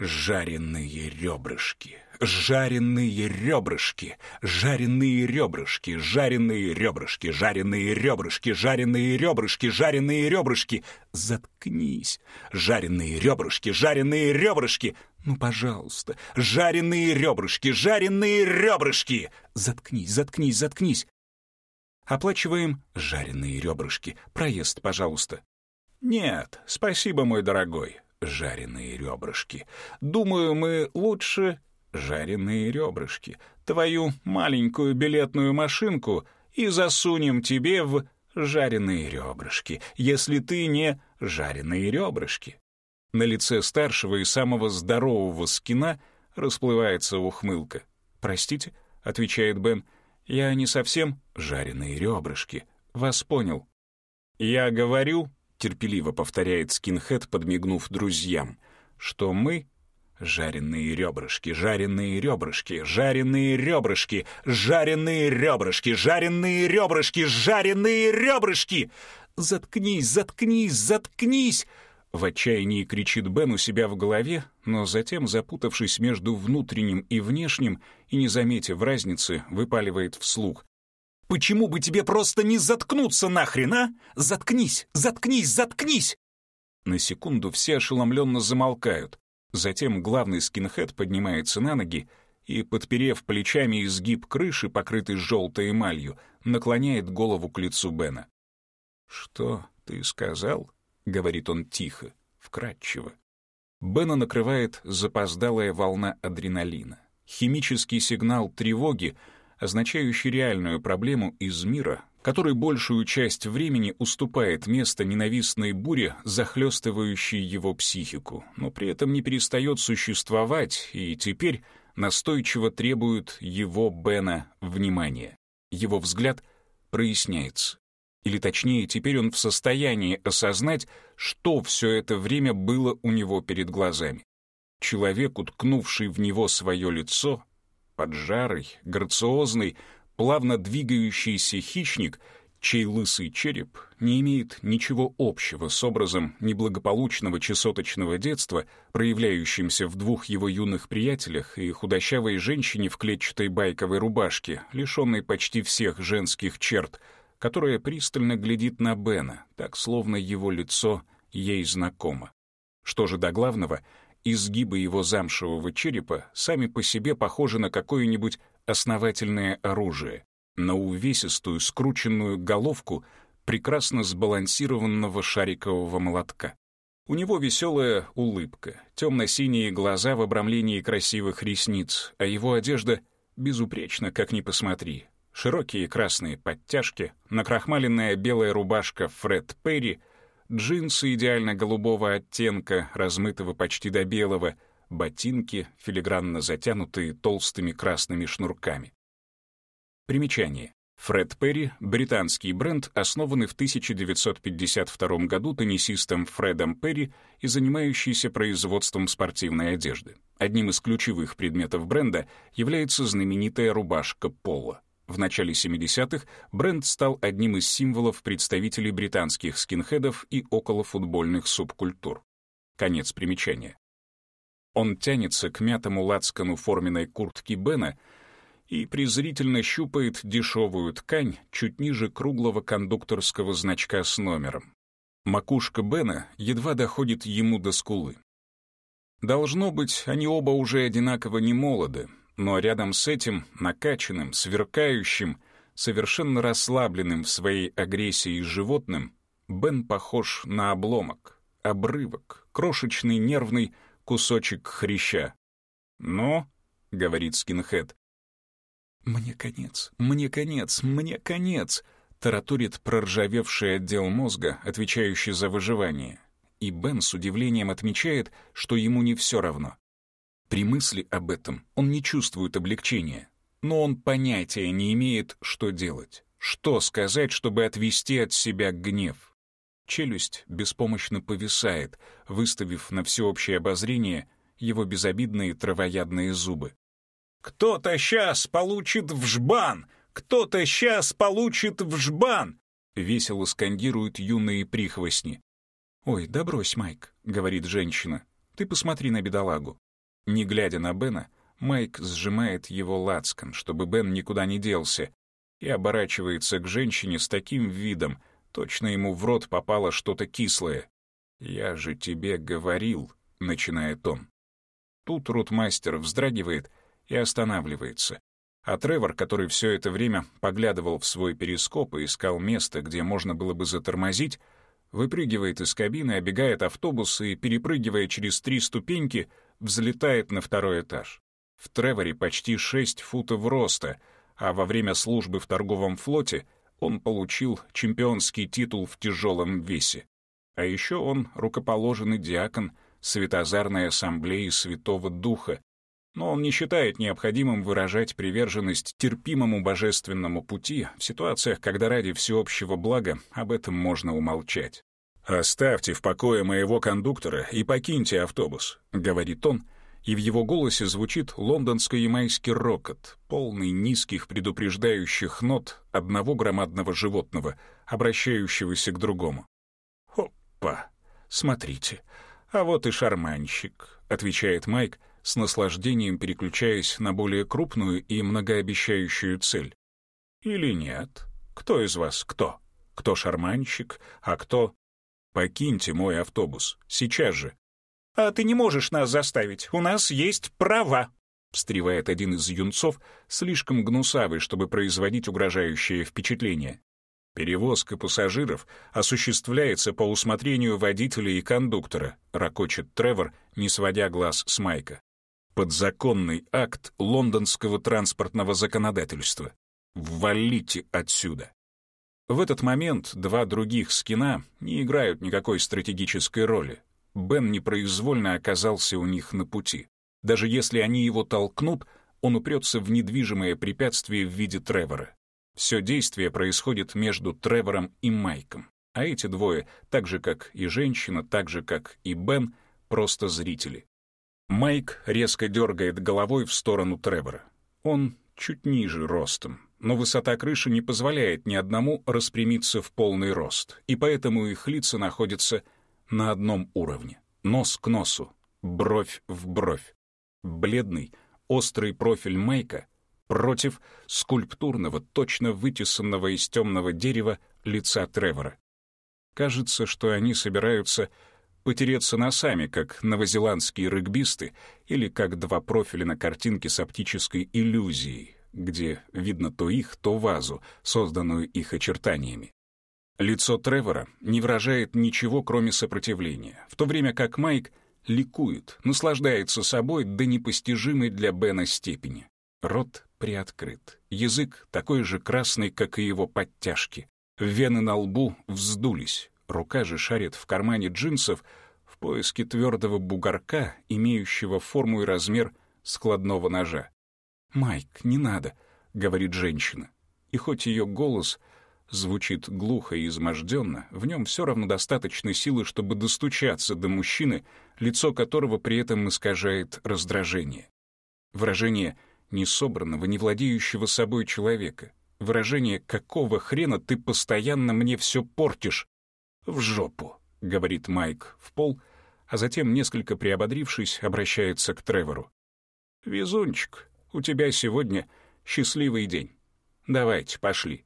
Жареные ребрышки, жареные ребрышки, жареные ребрышки, жареные ребрышки, жареные ребрышки, жареные ребрышки, жареные ребрышки. Заткнись. Жареные ребрышки, жареные ребрышки. Ну, пожалуйста, жареные ребрышки, жареные ребрышки. Заткнись, заткнись, заткнись. Оплачиваем жареные ребрышки. Проезд, пожалуйста. Нет, спасибо, мой дорогой. Жареные ребрышки. Думаю, мы лучше жареные ребрышки. Твою маленькую билетную машинку и засунем тебе в жареные ребрышки, если ты не жареные ребрышки. На лице старшего и самого здорового скина расплывается ухмылка. «Простите», — отвечает Бен, — я не совсем жареные ребрышки. Вас понял. Я говорю, терпеливо повторяет скинхед, подмигнув друзьям, что мы Жареные ребрышки, жареные ребрышки, жареные ребрышки, жареные ребрышки, жареные ребрышки, жареные ребрышки. Заткнись, заткнись, заткнись! В отчаянии кричит Бен у себя в голове, но затем, запутавшись между внутренним и внешним и не заметив разницы, выпаливает вслух. «Почему бы тебе просто не заткнуться нахрен, а? Заткнись, заткнись, заткнись!» На секунду все ошеломленно замолкают. Затем главный скинхед поднимается на ноги и, подперев плечами изгиб крыши, покрытый желтой эмалью, наклоняет голову к лицу Бена. «Что ты сказал?» — говорит он тихо, вкрадчиво. Бена накрывает запоздалая волна адреналина. Химический сигнал тревоги, означающий реальную проблему из мира, который большую часть времени уступает место ненавистной буре, захлестывающей его психику, но при этом не перестает существовать и теперь настойчиво требует его, Бена, внимания. Его взгляд проясняется. Или точнее, теперь он в состоянии осознать, что все это время было у него перед глазами. Человек, уткнувший в него свое лицо, поджарый, грациозный, плавно двигающийся хищник, чей лысый череп не имеет ничего общего с образом неблагополучного чесоточного детства, проявляющимся в двух его юных приятелях и худощавой женщине в клетчатой байковой рубашке, лишенной почти всех женских черт — которая пристально глядит на Бена, так словно его лицо ей знакомо. Что же до главного, изгибы его замшевого черепа сами по себе похожи на какое-нибудь основательное оружие, на увесистую скрученную головку прекрасно сбалансированного шарикового молотка. У него веселая улыбка, темно-синие глаза в обрамлении красивых ресниц, а его одежда безупречна, как ни посмотри, широкие красные подтяжки, накрахмаленная белая рубашка Фред Перри, джинсы идеально голубого оттенка, размытого почти до белого, ботинки, филигранно затянутые толстыми красными шнурками. Примечание. Фред Перри — британский бренд, основанный в 1952 году теннисистом Фредом Перри и занимающийся производством спортивной одежды. Одним из ключевых предметов бренда является знаменитая рубашка Пола. В начале 70-х бренд стал одним из символов представителей британских скинхедов и околофутбольных субкультур. Конец примечания. Он тянется к мятому лацкану форменной куртки Бена и презрительно щупает дешевую ткань чуть ниже круглого кондукторского значка с номером. Макушка Бена едва доходит ему до скулы. Должно быть, они оба уже одинаково не молоды, но рядом с этим накачанным, сверкающим, совершенно расслабленным в своей агрессии животным, Бен похож на обломок, обрывок, крошечный нервный кусочек хряща. «Но», — говорит скинхед, «Мне конец, мне конец, мне конец», — таратурит проржавевший отдел мозга, отвечающий за выживание. И Бен с удивлением отмечает, что ему не все равно. При мысли об этом он не чувствует облегчения. но он понятия не имеет, что делать, что сказать, чтобы отвести от себя гнев. Челюсть беспомощно повисает, выставив на всеобщее обозрение его безобидные травоядные зубы. «Кто-то сейчас получит в жбан! Кто-то сейчас получит в жбан!» Весело скандируют юные прихвостни. «Ой, да брось, Майк», — говорит женщина. «Ты посмотри на бедолагу». Не глядя на Бена, Майк сжимает его лацкан, чтобы Бен никуда не делся, и оборачивается к женщине с таким видом, точно ему в рот попало что-то кислое. «Я же тебе говорил», — начинает он. Тут рутмастер вздрагивает и останавливается. А Тревор, который все это время поглядывал в свой перископ и искал место, где можно было бы затормозить, выпрыгивает из кабины, обегает автобус и, перепрыгивая через три ступеньки, взлетает на второй этаж. В Треворе почти шесть футов роста, а во время службы в торговом флоте он получил чемпионский титул в тяжелом весе. А еще он рукоположенный диакон Светозарной ассамблеи Святого Духа, но он не считает необходимым выражать приверженность терпимому божественному пути в ситуациях, когда ради всеобщего блага об этом можно умолчать. «Оставьте в покое моего кондуктора и покиньте автобус», — говорит он, и в его голосе звучит лондонско-ямайский рокот, полный низких предупреждающих нот одного громадного животного, обращающегося к другому. «Опа! Смотрите, а вот и шарманщик», — отвечает Майк, с наслаждением переключаясь на более крупную и многообещающую цель. Или нет? Кто из вас кто? Кто шарманщик, а кто... Покиньте мой автобус, сейчас же. А ты не можешь нас заставить, у нас есть права, встревает один из юнцов, слишком гнусавый, чтобы производить угрожающее впечатление. Перевозка пассажиров осуществляется по усмотрению водителя и кондуктора, ракочет Тревор, не сводя глаз с Майка подзаконный акт лондонского транспортного законодательства. Валите отсюда. В этот момент два других скина не играют никакой стратегической роли. Бен непроизвольно оказался у них на пути. Даже если они его толкнут, он упрется в недвижимое препятствие в виде Тревора. Все действие происходит между Тревором и Майком. А эти двое, так же как и женщина, так же как и Бен, просто зрители. Майк резко дергает головой в сторону Тревора. Он чуть ниже ростом, но высота крыши не позволяет ни одному распрямиться в полный рост, и поэтому их лица находятся на одном уровне. Нос к носу, бровь в бровь. Бледный, острый профиль Майка против скульптурного, точно вытесанного из темного дерева лица Тревора. Кажется, что они собираются потереться носами, как новозеландские регбисты или как два профиля на картинке с оптической иллюзией, где видно то их, то вазу, созданную их очертаниями. Лицо Тревора не выражает ничего, кроме сопротивления, в то время как Майк ликует, наслаждается собой до непостижимой для Бена степени. Рот приоткрыт, язык такой же красный, как и его подтяжки. Вены на лбу вздулись, Рука же шарит в кармане джинсов в поиске твердого бугорка, имеющего форму и размер складного ножа. «Майк, не надо», — говорит женщина. И хоть ее голос звучит глухо и изможденно, в нем все равно достаточно силы, чтобы достучаться до мужчины, лицо которого при этом искажает раздражение. Выражение несобранного, не владеющего собой человека. Выражение «какого хрена ты постоянно мне все портишь?» «В жопу», — говорит Майк в пол, а затем, несколько приободрившись, обращается к Тревору. «Везунчик, у тебя сегодня счастливый день. Давайте, пошли».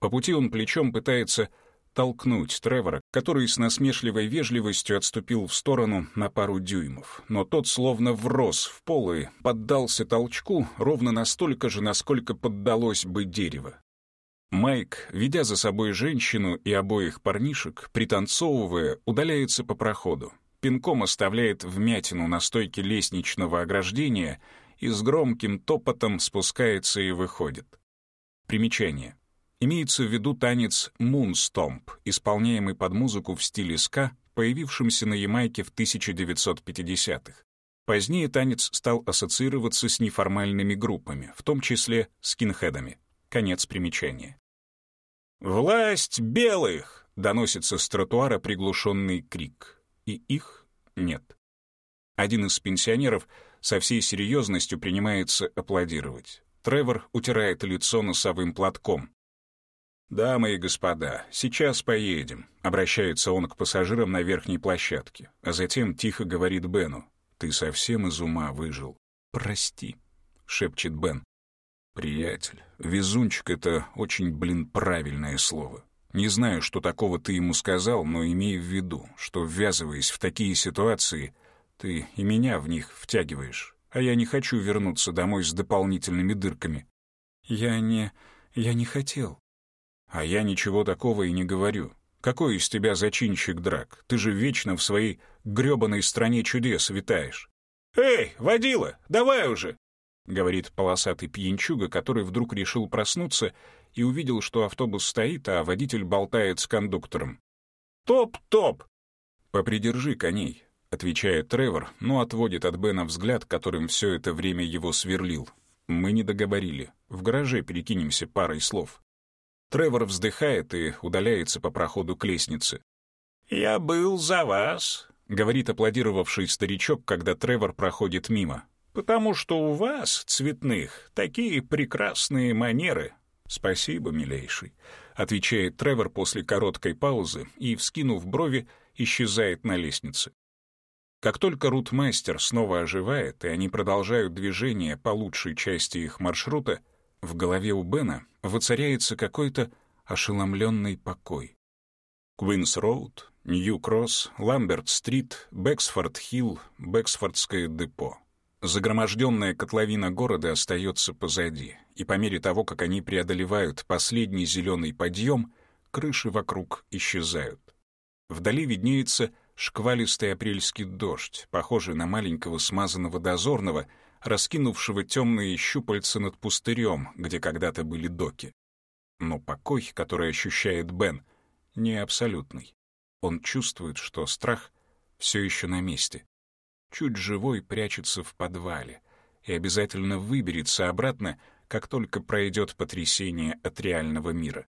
По пути он плечом пытается толкнуть Тревора, который с насмешливой вежливостью отступил в сторону на пару дюймов, но тот словно врос в пол и поддался толчку ровно настолько же, насколько поддалось бы дерево. Майк, ведя за собой женщину и обоих парнишек, пританцовывая, удаляется по проходу. Пинком оставляет вмятину на стойке лестничного ограждения и с громким топотом спускается и выходит. Примечание. Имеется в виду танец «Мунстомп», исполняемый под музыку в стиле ска, появившемся на Ямайке в 1950-х. Позднее танец стал ассоциироваться с неформальными группами, в том числе скинхедами. Конец примечания. «Власть белых!» — доносится с тротуара приглушенный крик. И их нет. Один из пенсионеров со всей серьезностью принимается аплодировать. Тревор утирает лицо носовым платком. «Дамы и господа, сейчас поедем», — обращается он к пассажирам на верхней площадке, а затем тихо говорит Бену. «Ты совсем из ума выжил. Прости», — шепчет Бен. «Приятель, везунчик — это очень, блин, правильное слово. Не знаю, что такого ты ему сказал, но имей в виду, что, ввязываясь в такие ситуации, ты и меня в них втягиваешь, а я не хочу вернуться домой с дополнительными дырками». «Я не... я не хотел». «А я ничего такого и не говорю. Какой из тебя зачинщик драк? Ты же вечно в своей грёбаной стране чудес витаешь». «Эй, водила, давай уже!» Говорит полосатый пьянчуга, который вдруг решил проснуться и увидел, что автобус стоит, а водитель болтает с кондуктором. «Топ-топ!» «Попридержи коней», — отвечает Тревор, но отводит от Бена взгляд, которым все это время его сверлил. «Мы не договорили. В гараже перекинемся парой слов». Тревор вздыхает и удаляется по проходу к лестнице. «Я был за вас», — говорит аплодировавший старичок, когда Тревор проходит мимо потому что у вас, цветных, такие прекрасные манеры». «Спасибо, милейший», — отвечает Тревор после короткой паузы и, вскинув брови, исчезает на лестнице. Как только рутмастер снова оживает, и они продолжают движение по лучшей части их маршрута, в голове у Бена воцаряется какой-то ошеломленный покой. Квинс-Роуд, Нью-Кросс, Ламберт-Стрит, Бэксфорд-Хилл, Бэксфордское депо. Загроможденная котловина города остается позади, и по мере того, как они преодолевают последний зеленый подъем, крыши вокруг исчезают. Вдали виднеется шквалистый апрельский дождь, похожий на маленького смазанного дозорного, раскинувшего темные щупальца над пустырем, где когда-то были доки. Но покой, который ощущает Бен, не абсолютный. Он чувствует, что страх все еще на месте чуть живой прячется в подвале и обязательно выберется обратно, как только пройдет потрясение от реального мира.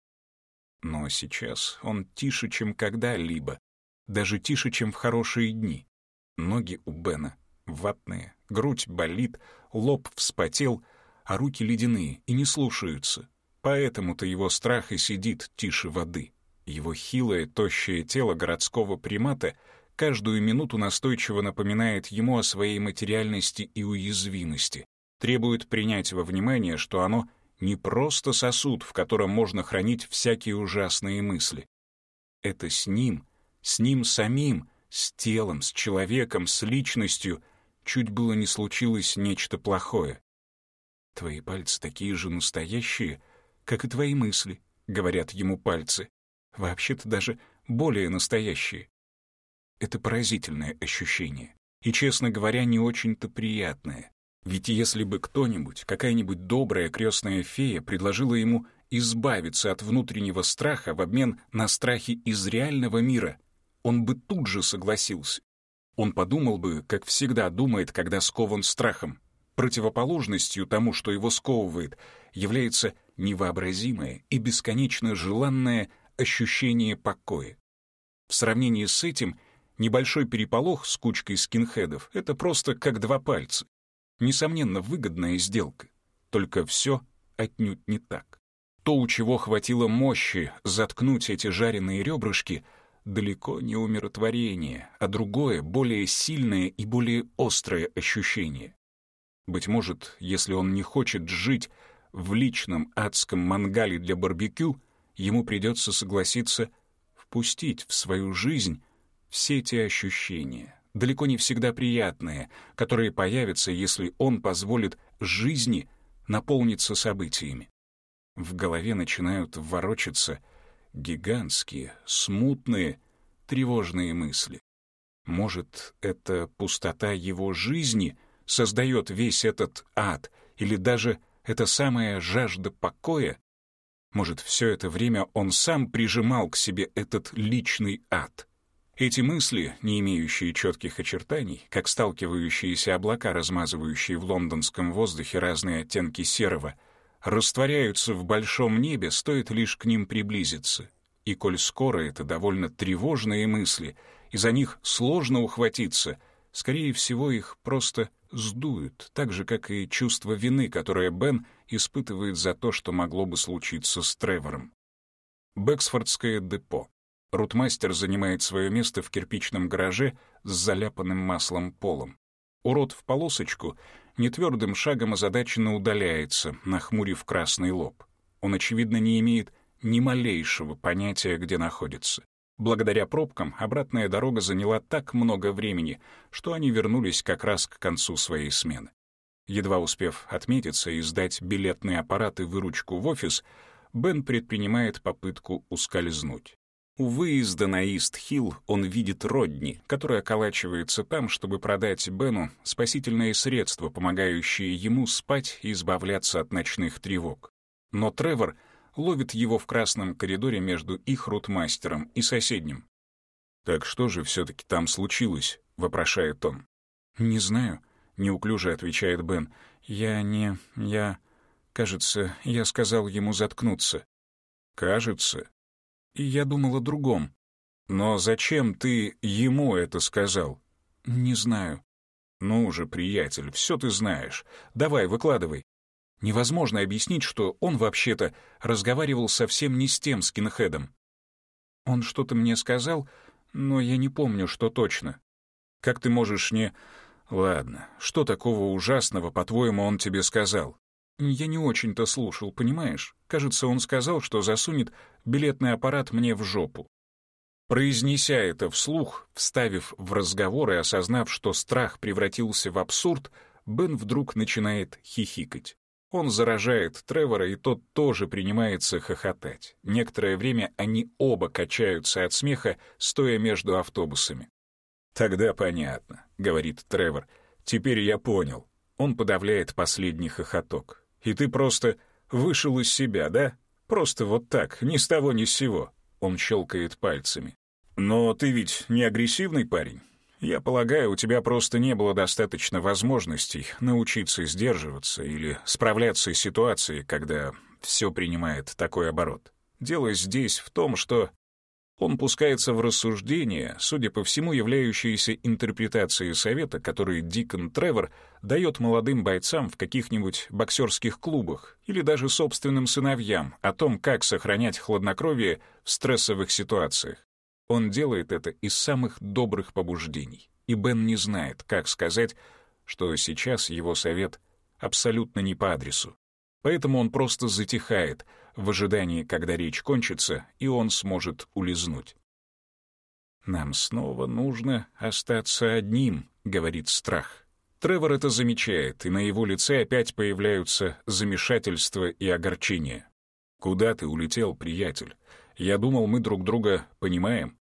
Но сейчас он тише, чем когда-либо, даже тише, чем в хорошие дни. Ноги у Бена ватные, грудь болит, лоб вспотел, а руки ледяные и не слушаются. Поэтому-то его страх и сидит тише воды. Его хилое, тощее тело городского примата — каждую минуту настойчиво напоминает ему о своей материальности и уязвимости, требует принять во внимание, что оно не просто сосуд, в котором можно хранить всякие ужасные мысли. Это с ним, с ним самим, с телом, с человеком, с личностью чуть было не случилось нечто плохое. Твои пальцы такие же настоящие, как и твои мысли, говорят ему пальцы. Вообще-то даже более настоящие. Это поразительное ощущение. И, честно говоря, не очень-то приятное. Ведь если бы кто-нибудь, какая-нибудь добрая крестная фея предложила ему избавиться от внутреннего страха в обмен на страхи из реального мира, он бы тут же согласился. Он подумал бы, как всегда думает, когда скован страхом. Противоположностью тому, что его сковывает, является невообразимое и бесконечно желанное ощущение покоя. В сравнении с этим Небольшой переполох с кучкой скинхедов — это просто как два пальца. Несомненно, выгодная сделка. Только все отнюдь не так. То, у чего хватило мощи заткнуть эти жареные ребрышки, далеко не умиротворение, а другое, более сильное и более острое ощущение. Быть может, если он не хочет жить в личном адском мангале для барбекю, ему придется согласиться впустить в свою жизнь все те ощущения, далеко не всегда приятные, которые появятся, если он позволит жизни наполниться событиями. В голове начинают ворочаться гигантские, смутные, тревожные мысли. Может, это пустота его жизни создает весь этот ад, или даже эта самая жажда покоя? Может, все это время он сам прижимал к себе этот личный ад? Эти мысли, не имеющие четких очертаний, как сталкивающиеся облака, размазывающие в лондонском воздухе разные оттенки серого, растворяются в большом небе, стоит лишь к ним приблизиться. И коль скоро это довольно тревожные мысли, и за них сложно ухватиться, скорее всего, их просто сдуют, так же, как и чувство вины, которое Бен испытывает за то, что могло бы случиться с Тревором. Бэксфордское депо. Рутмастер занимает свое место в кирпичном гараже с заляпанным маслом полом. Урод в полосочку нетвердым шагом озадаченно удаляется, нахмурив красный лоб. Он, очевидно, не имеет ни малейшего понятия, где находится. Благодаря пробкам обратная дорога заняла так много времени, что они вернулись как раз к концу своей смены. Едва успев отметиться и сдать билетный аппарат и выручку в офис, Бен предпринимает попытку ускользнуть. У выезда на Ист-Хилл он видит Родни, который околачивается там, чтобы продать Бену спасительные средства, помогающие ему спать и избавляться от ночных тревог. Но Тревор ловит его в красном коридоре между их рутмастером и соседним. «Так что же все-таки там случилось?» — вопрошает он. «Не знаю», — неуклюже отвечает Бен. «Я не... я... кажется, я сказал ему заткнуться». «Кажется?» И я думал о другом. Но зачем ты ему это сказал? Не знаю. Ну же, приятель, все ты знаешь. Давай, выкладывай. Невозможно объяснить, что он вообще-то разговаривал совсем не с тем скинхедом. Он что-то мне сказал, но я не помню, что точно. Как ты можешь не... Ладно, что такого ужасного, по-твоему, он тебе сказал? Я не очень-то слушал, понимаешь? Кажется, он сказал, что засунет билетный аппарат мне в жопу. Произнеся это вслух, вставив в разговор и осознав, что страх превратился в абсурд, Бен вдруг начинает хихикать. Он заражает Тревора, и тот тоже принимается хохотать. Некоторое время они оба качаются от смеха, стоя между автобусами. «Тогда понятно», — говорит Тревор. «Теперь я понял». Он подавляет последний хохоток. И ты просто вышел из себя, да? Просто вот так, ни с того ни с сего. Он щелкает пальцами. Но ты ведь не агрессивный парень. Я полагаю, у тебя просто не было достаточно возможностей научиться сдерживаться или справляться с ситуацией, когда все принимает такой оборот. Дело здесь в том, что он пускается в рассуждения, судя по всему, являющиеся интерпретацией совета, который Дикон Тревор дает молодым бойцам в каких-нибудь боксерских клубах или даже собственным сыновьям о том, как сохранять хладнокровие в стрессовых ситуациях. Он делает это из самых добрых побуждений, и Бен не знает, как сказать, что сейчас его совет абсолютно не по адресу. Поэтому он просто затихает — в ожидании, когда речь кончится, и он сможет улизнуть. «Нам снова нужно остаться одним», — говорит страх. Тревор это замечает, и на его лице опять появляются замешательство и огорчение. «Куда ты улетел, приятель? Я думал, мы друг друга понимаем».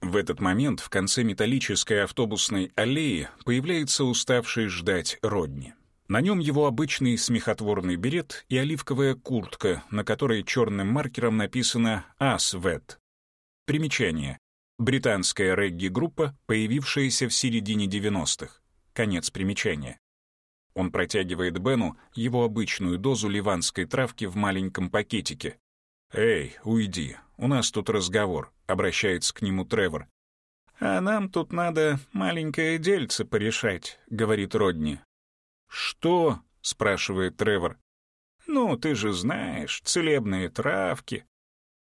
В этот момент в конце металлической автобусной аллеи появляется уставший ждать Родни. На нем его обычный смехотворный берет и оливковая куртка, на которой черным маркером написано «Асвет». Примечание. Британская регги-группа, появившаяся в середине 90-х. Конец примечания. Он протягивает Бену его обычную дозу ливанской травки в маленьком пакетике. «Эй, уйди, у нас тут разговор», — обращается к нему Тревор. «А нам тут надо маленькое дельце порешать», — говорит Родни. «Что?» — спрашивает Тревор. «Ну, ты же знаешь, целебные травки».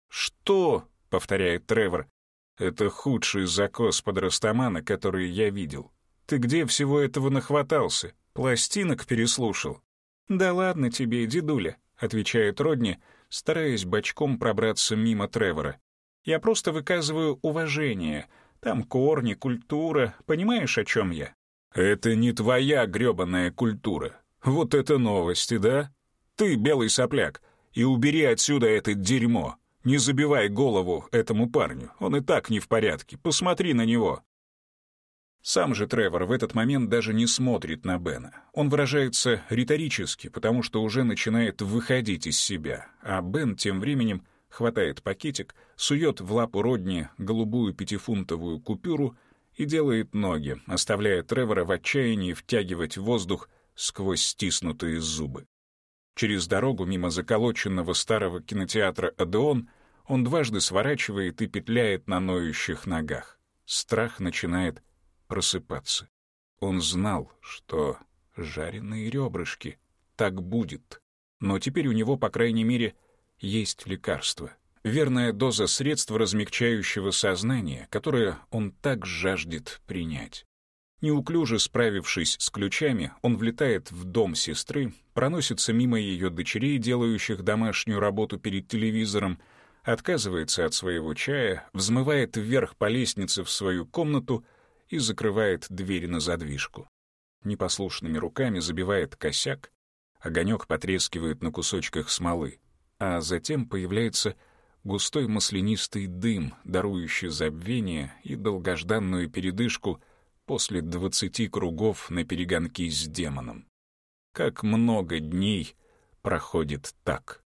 «Что?» — повторяет Тревор. «Это худший закос подростомана, который я видел. Ты где всего этого нахватался? Пластинок переслушал?» «Да ладно тебе, дедуля», — отвечает Родни, стараясь бочком пробраться мимо Тревора. «Я просто выказываю уважение. Там корни, культура. Понимаешь, о чем я?» «Это не твоя грёбаная культура. Вот это новости, да? Ты, белый сопляк, и убери отсюда это дерьмо. Не забивай голову этому парню, он и так не в порядке. Посмотри на него». Сам же Тревор в этот момент даже не смотрит на Бена. Он выражается риторически, потому что уже начинает выходить из себя, а Бен тем временем хватает пакетик, сует в лапу Родни голубую пятифунтовую купюру и делает ноги, оставляя Тревора в отчаянии втягивать воздух сквозь стиснутые зубы. Через дорогу мимо заколоченного старого кинотеатра «Адеон» он дважды сворачивает и петляет на ноющих ногах. Страх начинает просыпаться. Он знал, что жареные ребрышки так будет. Но теперь у него, по крайней мере, есть лекарство. Верная доза средства размягчающего сознания, которое он так жаждет принять. Неуклюже справившись с ключами, он влетает в дом сестры, проносится мимо ее дочерей, делающих домашнюю работу перед телевизором, отказывается от своего чая, взмывает вверх по лестнице в свою комнату и закрывает дверь на задвижку. Непослушными руками забивает косяк, огонек потрескивает на кусочках смолы, а затем появляется густой маслянистый дым, дарующий забвение и долгожданную передышку — после двадцати кругов на перегонки с демоном. Как много дней проходит так.